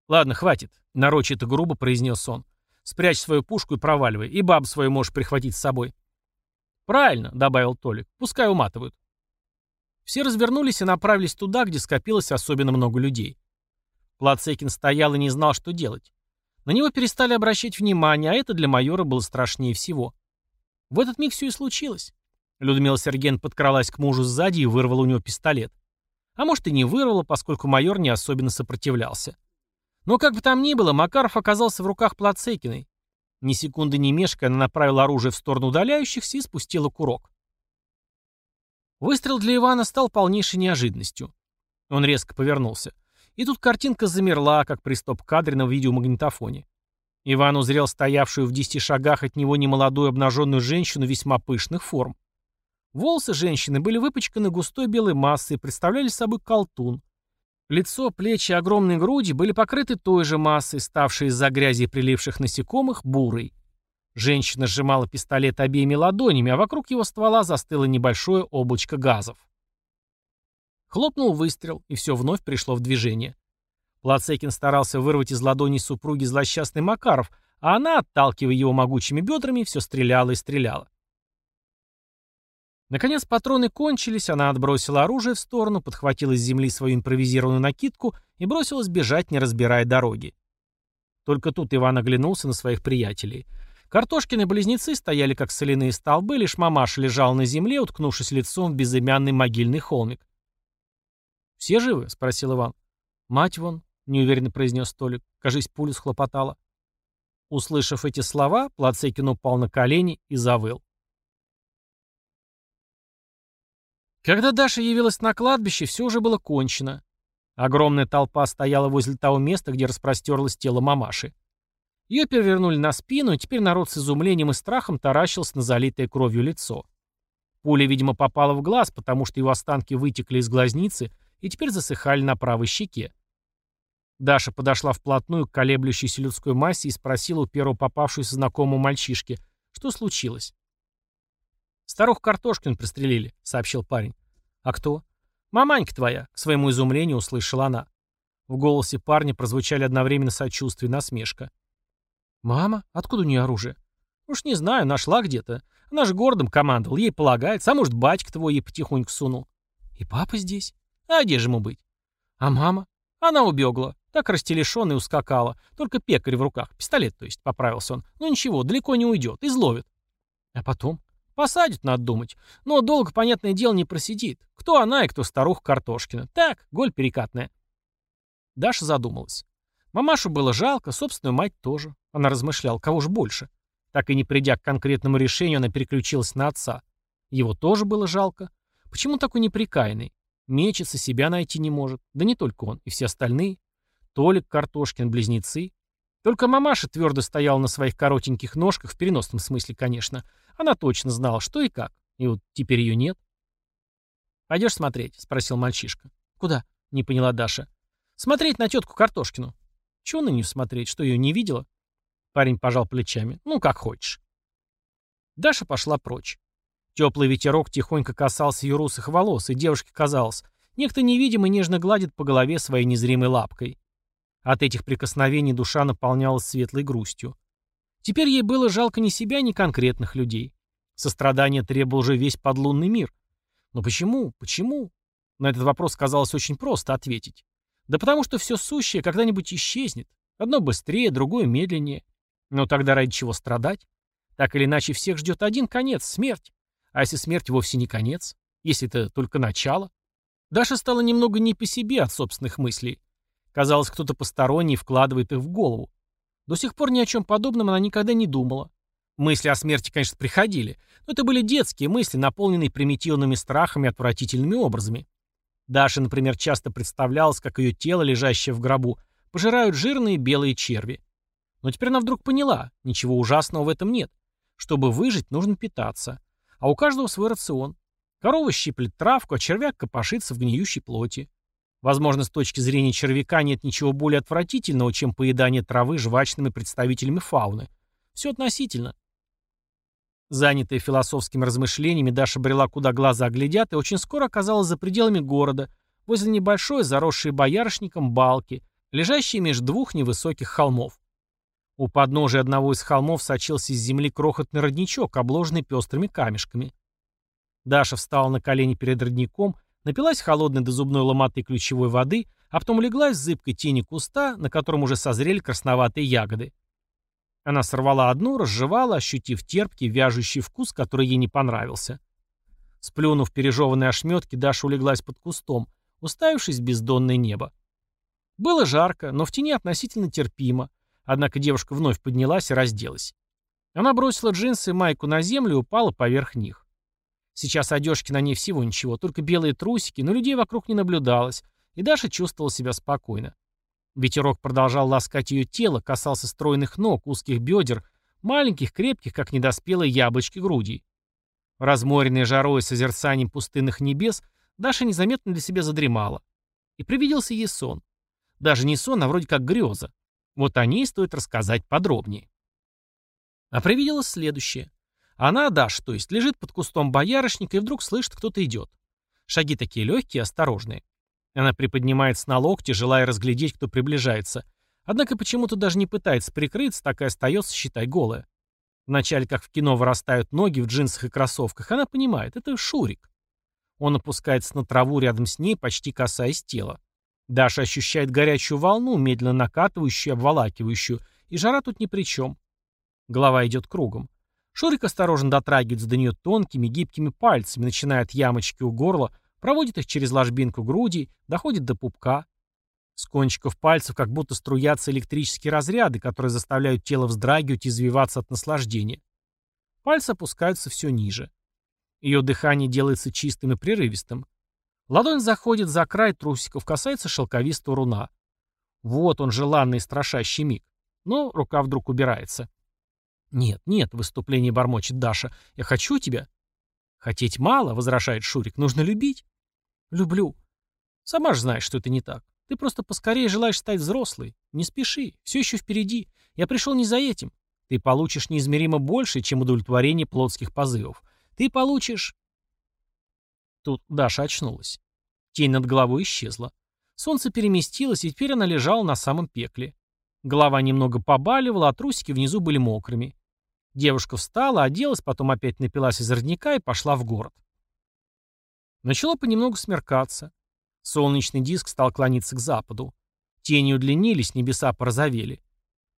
«Ладно, хватит», — нарочито грубо произнес он. «Спрячь свою пушку и проваливай, и баб свою можешь прихватить с собой». «Правильно», — добавил Толик, — «пускай уматывают». Все развернулись и направились туда, где скопилось особенно много людей. Плацекин стоял и не знал, что делать. На него перестали обращать внимание, а это для майора было страшнее всего. В этот миг все и случилось. Людмила Сергеевна подкралась к мужу сзади и вырвала у него пистолет. А может и не вырвала, поскольку майор не особенно сопротивлялся. Но как бы там ни было, Макаров оказался в руках Плацекиной. Ни секунды не мешкая, она направила оружие в сторону удаляющихся и спустила курок. Выстрел для Ивана стал полнейшей неожиданностью. Он резко повернулся. И тут картинка замерла, как при стоп-кадре на видеомагнитофоне. Иван узрел стоявшую в десяти шагах от него немолодую обнаженную женщину весьма пышных форм. Волосы женщины были выпачканы густой белой массой и представляли собой колтун. Лицо, плечи огромные груди были покрыты той же массой, ставшей из-за грязи приливших насекомых бурой. Женщина сжимала пистолет обеими ладонями, а вокруг его ствола застыло небольшое облачко газов. Хлопнул выстрел, и все вновь пришло в движение. Плацекин старался вырвать из ладони супруги злосчастный Макаров, а она, отталкивая его могучими бедрами, все стреляла и стреляла. Наконец патроны кончились, она отбросила оружие в сторону, подхватила с земли свою импровизированную накидку и бросилась бежать, не разбирая дороги. Только тут Иван оглянулся на своих приятелей. Картошкины близнецы стояли как соляные столбы, лишь мамаша лежала на земле, уткнувшись лицом в безымянный могильный холмик. «Все живы?» — спросил Иван. «Мать вон», — неуверенно произнес Толик. «Кажись, пулю схлопотала». Услышав эти слова, Плацекин упал на колени и завыл. Когда Даша явилась на кладбище, все уже было кончено. Огромная толпа стояла возле того места, где распростерлось тело мамаши. Ее перевернули на спину, и теперь народ с изумлением и страхом таращился на залитое кровью лицо. Пуля, видимо, попала в глаз, потому что его останки вытекли из глазницы и теперь засыхали на правой щеке. Даша подошла вплотную к колеблющейся людской массе и спросила у первого попавшегося знакомого мальчишки, что случилось. «Старух Картошкин пристрелили», — сообщил парень. «А кто?» «Маманька твоя», — к своему изумлению услышала она. В голосе парня прозвучали одновременно сочувствие и насмешка. «Мама? Откуда у нее оружие?» «Уж не знаю, нашла где-то. Она же городом командовал, ей полагается, а может, батька твой ей потихоньку сунул». «И папа здесь?» «А где же ему быть?» «А мама?» «Она убегла. Так растелешённая ускакала. Только пекарь в руках. Пистолет, то есть», — поправился он. «Ну ничего, далеко не уйдет. Изловит». «А потом?» Посадят, надо думать. Но долго, понятное дело, не просидит. Кто она и кто старуха Картошкина. Так, голь перекатная. Даша задумалась. Мамашу было жалко, собственную мать тоже. Она размышляла, кого же больше. Так и не придя к конкретному решению, она переключилась на отца. Его тоже было жалко. Почему такой неприкаянный? Мечется, себя найти не может. Да не только он, и все остальные. Толик, Картошкин, близнецы. Только мамаша твердо стояла на своих коротеньких ножках, в переносном смысле, конечно, она точно знала, что и как. И вот теперь ее нет. «Пойдешь смотреть?» — спросил мальчишка. «Куда?» — не поняла Даша. «Смотреть на тетку Картошкину». «Чего на нее смотреть? Что, ее не видела?» Парень пожал плечами. «Ну, как хочешь». Даша пошла прочь. Теплый ветерок тихонько касался ее русых волос, и девушке казалось, некто невидимый нежно гладит по голове своей незримой лапкой. От этих прикосновений душа наполнялась светлой грустью. Теперь ей было жалко ни себя, ни конкретных людей. Сострадание требовал уже весь подлунный мир. Но почему? Почему? На этот вопрос казалось очень просто ответить. Да потому что все сущее когда-нибудь исчезнет. Одно быстрее, другое медленнее. Но тогда ради чего страдать? Так или иначе всех ждет один конец — смерть. А если смерть вовсе не конец? Если это только начало? Даша стала немного не по себе от собственных мыслей. Казалось, кто-то посторонний вкладывает их в голову. До сих пор ни о чем подобном она никогда не думала. Мысли о смерти, конечно, приходили, но это были детские мысли, наполненные примитивными страхами и отвратительными образами. Даша, например, часто представлялась, как ее тело, лежащее в гробу, пожирают жирные белые черви. Но теперь она вдруг поняла, ничего ужасного в этом нет. Чтобы выжить, нужно питаться. А у каждого свой рацион. Корова щиплет травку, а червяк копошится в гниющей плоти. Возможно, с точки зрения червяка нет ничего более отвратительного, чем поедание травы жвачными представителями фауны. Все относительно. Занятая философскими размышлениями, Даша брела, куда глаза глядят, и очень скоро оказалась за пределами города, возле небольшой, заросшей боярышником балки, лежащей между двух невысоких холмов. У подножия одного из холмов сочился из земли крохотный родничок, обложенный пестрыми камешками. Даша встала на колени перед родником, напилась холодной до зубной ломоты ключевой воды, а потом улеглась в зыбкой тени куста, на котором уже созрели красноватые ягоды. Она сорвала одну, разжевала, ощутив терпкий, вяжущий вкус, который ей не понравился. Сплюнув пережеванные ошметки, Даша улеглась под кустом, уставившись в бездонное небо. Было жарко, но в тени относительно терпимо, однако девушка вновь поднялась и разделась. Она бросила джинсы и майку на землю и упала поверх них. Сейчас одежки на ней всего ничего, только белые трусики, но людей вокруг не наблюдалось, и Даша чувствовала себя спокойно. Ветерок продолжал ласкать ее тело, касался стройных ног, узких бедер, маленьких, крепких, как недоспелые яблочки грудей. Разморенной жарой и созерцанием пустынных небес, Даша незаметно для себя задремала. И привиделся ей сон. Даже не сон, а вроде как греза. Вот о ней стоит рассказать подробнее. А привиделось следующее. Она, Даша, то есть, лежит под кустом боярышника и вдруг слышит, кто-то идет. Шаги такие легкие, осторожные. Она приподнимается на локте, желая разглядеть, кто приближается. Однако почему-то даже не пытается прикрыться, так и остается, считай, голая. Вначале, как в кино, вырастают ноги в джинсах и кроссовках, она понимает, это Шурик. Он опускается на траву рядом с ней, почти касаясь тела. Даша ощущает горячую волну, медленно накатывающую, обволакивающую, и жара тут ни при чем. Голова идет кругом. Шурик осторожно дотрагивается до нее тонкими, гибкими пальцами, начиная от ямочки у горла, проводит их через ложбинку груди, доходит до пупка. С кончиков пальцев как будто струятся электрические разряды, которые заставляют тело вздрагивать и извиваться от наслаждения. Пальцы опускаются все ниже. Ее дыхание делается чистым и прерывистым. Ладонь заходит за край трусиков, касается шелковистого руна. Вот он, желанный и страшащий миг. Но рука вдруг убирается. «Нет, нет», — выступление бормочет Даша. «Я хочу тебя». «Хотеть мало», — возражает Шурик. «Нужно любить». «Люблю». «Сама же знаешь, что это не так. Ты просто поскорее желаешь стать взрослой. Не спеши, все еще впереди. Я пришел не за этим. Ты получишь неизмеримо больше, чем удовлетворение плотских позывов. Ты получишь...» Тут Даша очнулась. Тень над головой исчезла. Солнце переместилось, и теперь она лежала на самом пекле. Голова немного побаливала, а трусики внизу были мокрыми. Девушка встала, оделась, потом опять напилась из родника и пошла в город. Начало понемногу смеркаться. Солнечный диск стал клониться к западу. Тени удлинились, небеса порозовели.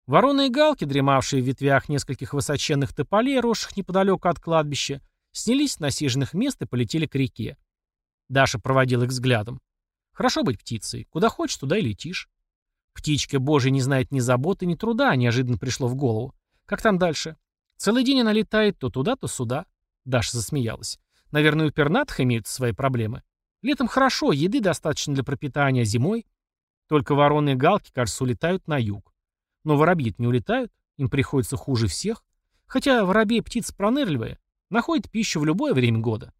Вороны и галки, дремавшие в ветвях нескольких высоченных тополей, росших неподалеку от кладбища, снялись с насиженных мест и полетели к реке. Даша проводил их взглядом. Хорошо быть птицей. Куда хочешь, туда и летишь. Птичка божья не знает ни заботы, ни труда, неожиданно пришло в голову. Как там дальше? Целый день она летает то туда, то сюда. Даша засмеялась. Наверное, у пернатых имеются свои проблемы. Летом хорошо, еды достаточно для пропитания, зимой. Только вороны и галки, кажется, улетают на юг. Но воробьи не улетают, им приходится хуже всех. Хотя воробей птица пронырливая, находит пищу в любое время года.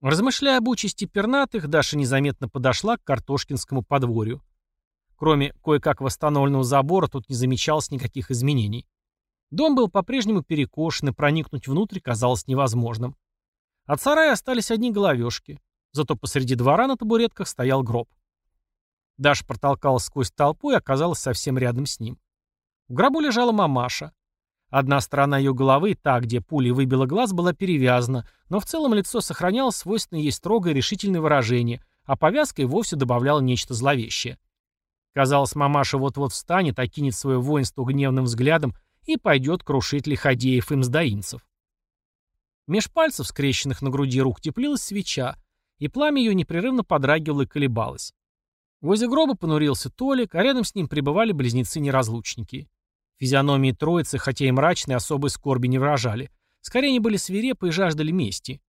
Размышляя об участи пернатых, Даша незаметно подошла к Картошкинскому подворью. Кроме кое-как восстановленного забора, тут не замечалось никаких изменений. Дом был по-прежнему перекошен, и проникнуть внутрь казалось невозможным. От сарая остались одни головешки. Зато посреди двора на табуретках стоял гроб. Даша протолкалась сквозь толпу и оказалась совсем рядом с ним. В гробу лежала мамаша. Одна сторона ее головы, та, где пуля выбила глаз, была перевязана, но в целом лицо сохраняло свойственное ей строгое решительное выражение, а повязка и вовсе добавляла нечто зловещее. Казалось, мамаша вот-вот встанет, окинет свое воинство гневным взглядом и пойдет крушить лиходеев и мздоимцев. Меж пальцев, скрещенных на груди рук, теплилась свеча, и пламя ее непрерывно подрагивало и колебалось. Возле гроба понурился Толик, а рядом с ним пребывали близнецы-неразлучники. Физиономии троицы, хотя и мрачные, особой скорби не выражали. Скорее, они были свирепы и жаждали мести.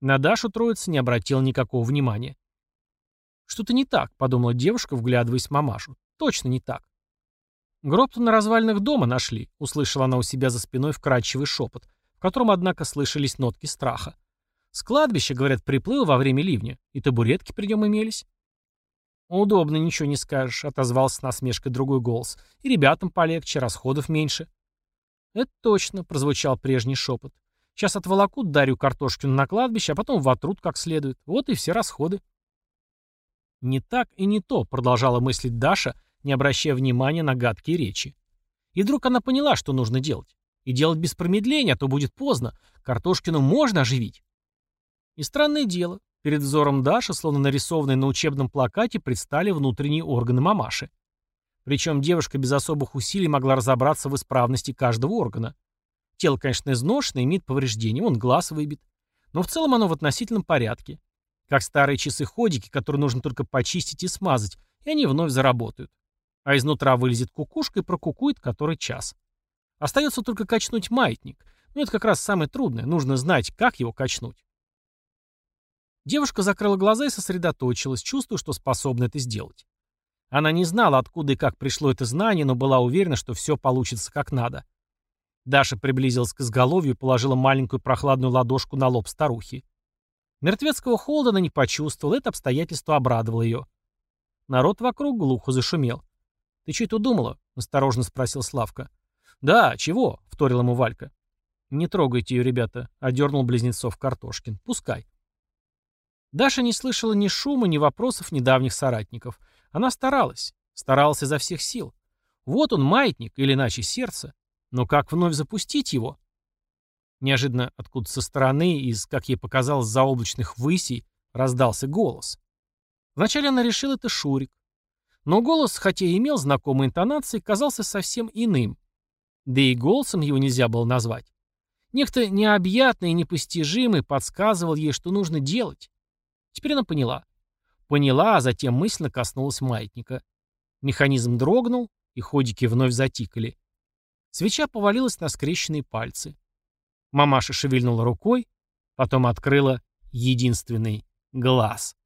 На Дашу троица не обратила никакого внимания. «Что-то не так», — подумала девушка, вглядываясь в мамашу. «Точно не так». «Гроб-то на развалинах дома нашли», — услышала она у себя за спиной вкрадчивый шепот, в котором, однако, слышались нотки страха. «С кладбища, говорят, приплыл во время ливня, и табуретки при нем имелись». «Удобно, ничего не скажешь», — отозвался насмешкой другой голос. «И ребятам полегче, расходов меньше». «Это точно», — прозвучал прежний шепот. «Сейчас отволокут Дарью Картошкину на кладбище, а потом вотрут как следует. Вот и все расходы». «Не так и не то», — продолжала мыслить Даша, не обращая внимания на гадкие речи. И вдруг она поняла, что нужно делать. И делать без промедления, а то будет поздно. Картошкину можно оживить. И странное дело, Перед взором Даши, словно нарисованные на учебном плакате, предстали внутренние органы мамаши. Причем девушка без особых усилий могла разобраться в исправности каждого органа. Тело, конечно, изношено, имеет повреждения, он глаз выбит. Но в целом оно в относительном порядке. Как старые часы-ходики, которые нужно только почистить и смазать, и они вновь заработают. А изнутра вылезет кукушка и прокукует который час. Остается только качнуть маятник. Но это как раз самое трудное, нужно знать, как его качнуть. Девушка закрыла глаза и сосредоточилась, чувствуя, что способна это сделать. Она не знала, откуда и как пришло это знание, но была уверена, что все получится как надо. Даша приблизилась к изголовью и положила маленькую прохладную ладошку на лоб старухи. Мертвецкого холода она не почувствовала, это обстоятельство обрадовало ее. Народ вокруг глухо зашумел. «Ты это думала?» — осторожно спросил Славка. «Да, чего?» — вторил ему Валька. «Не трогайте ее, ребята», — одернул близнецов Картошкин. «Пускай». Даша не слышала ни шума, ни вопросов недавних соратников. Она старалась. Старалась изо всех сил. Вот он, маятник, или иначе сердце. Но как вновь запустить его? Неожиданно откуда со стороны, из, как ей показалось, заоблачных высей, раздался голос. Вначале она решила, это Шурик. Но голос, хотя и имел знакомые интонации, казался совсем иным. Да и голосом его нельзя было назвать. Некто необъятный и непостижимый подсказывал ей, что нужно делать. Теперь она поняла. Поняла, а затем мысленно коснулась маятника. Механизм дрогнул, и ходики вновь затикали. Свеча повалилась на скрещенные пальцы. Мамаша шевельнула рукой, потом открыла единственный глаз.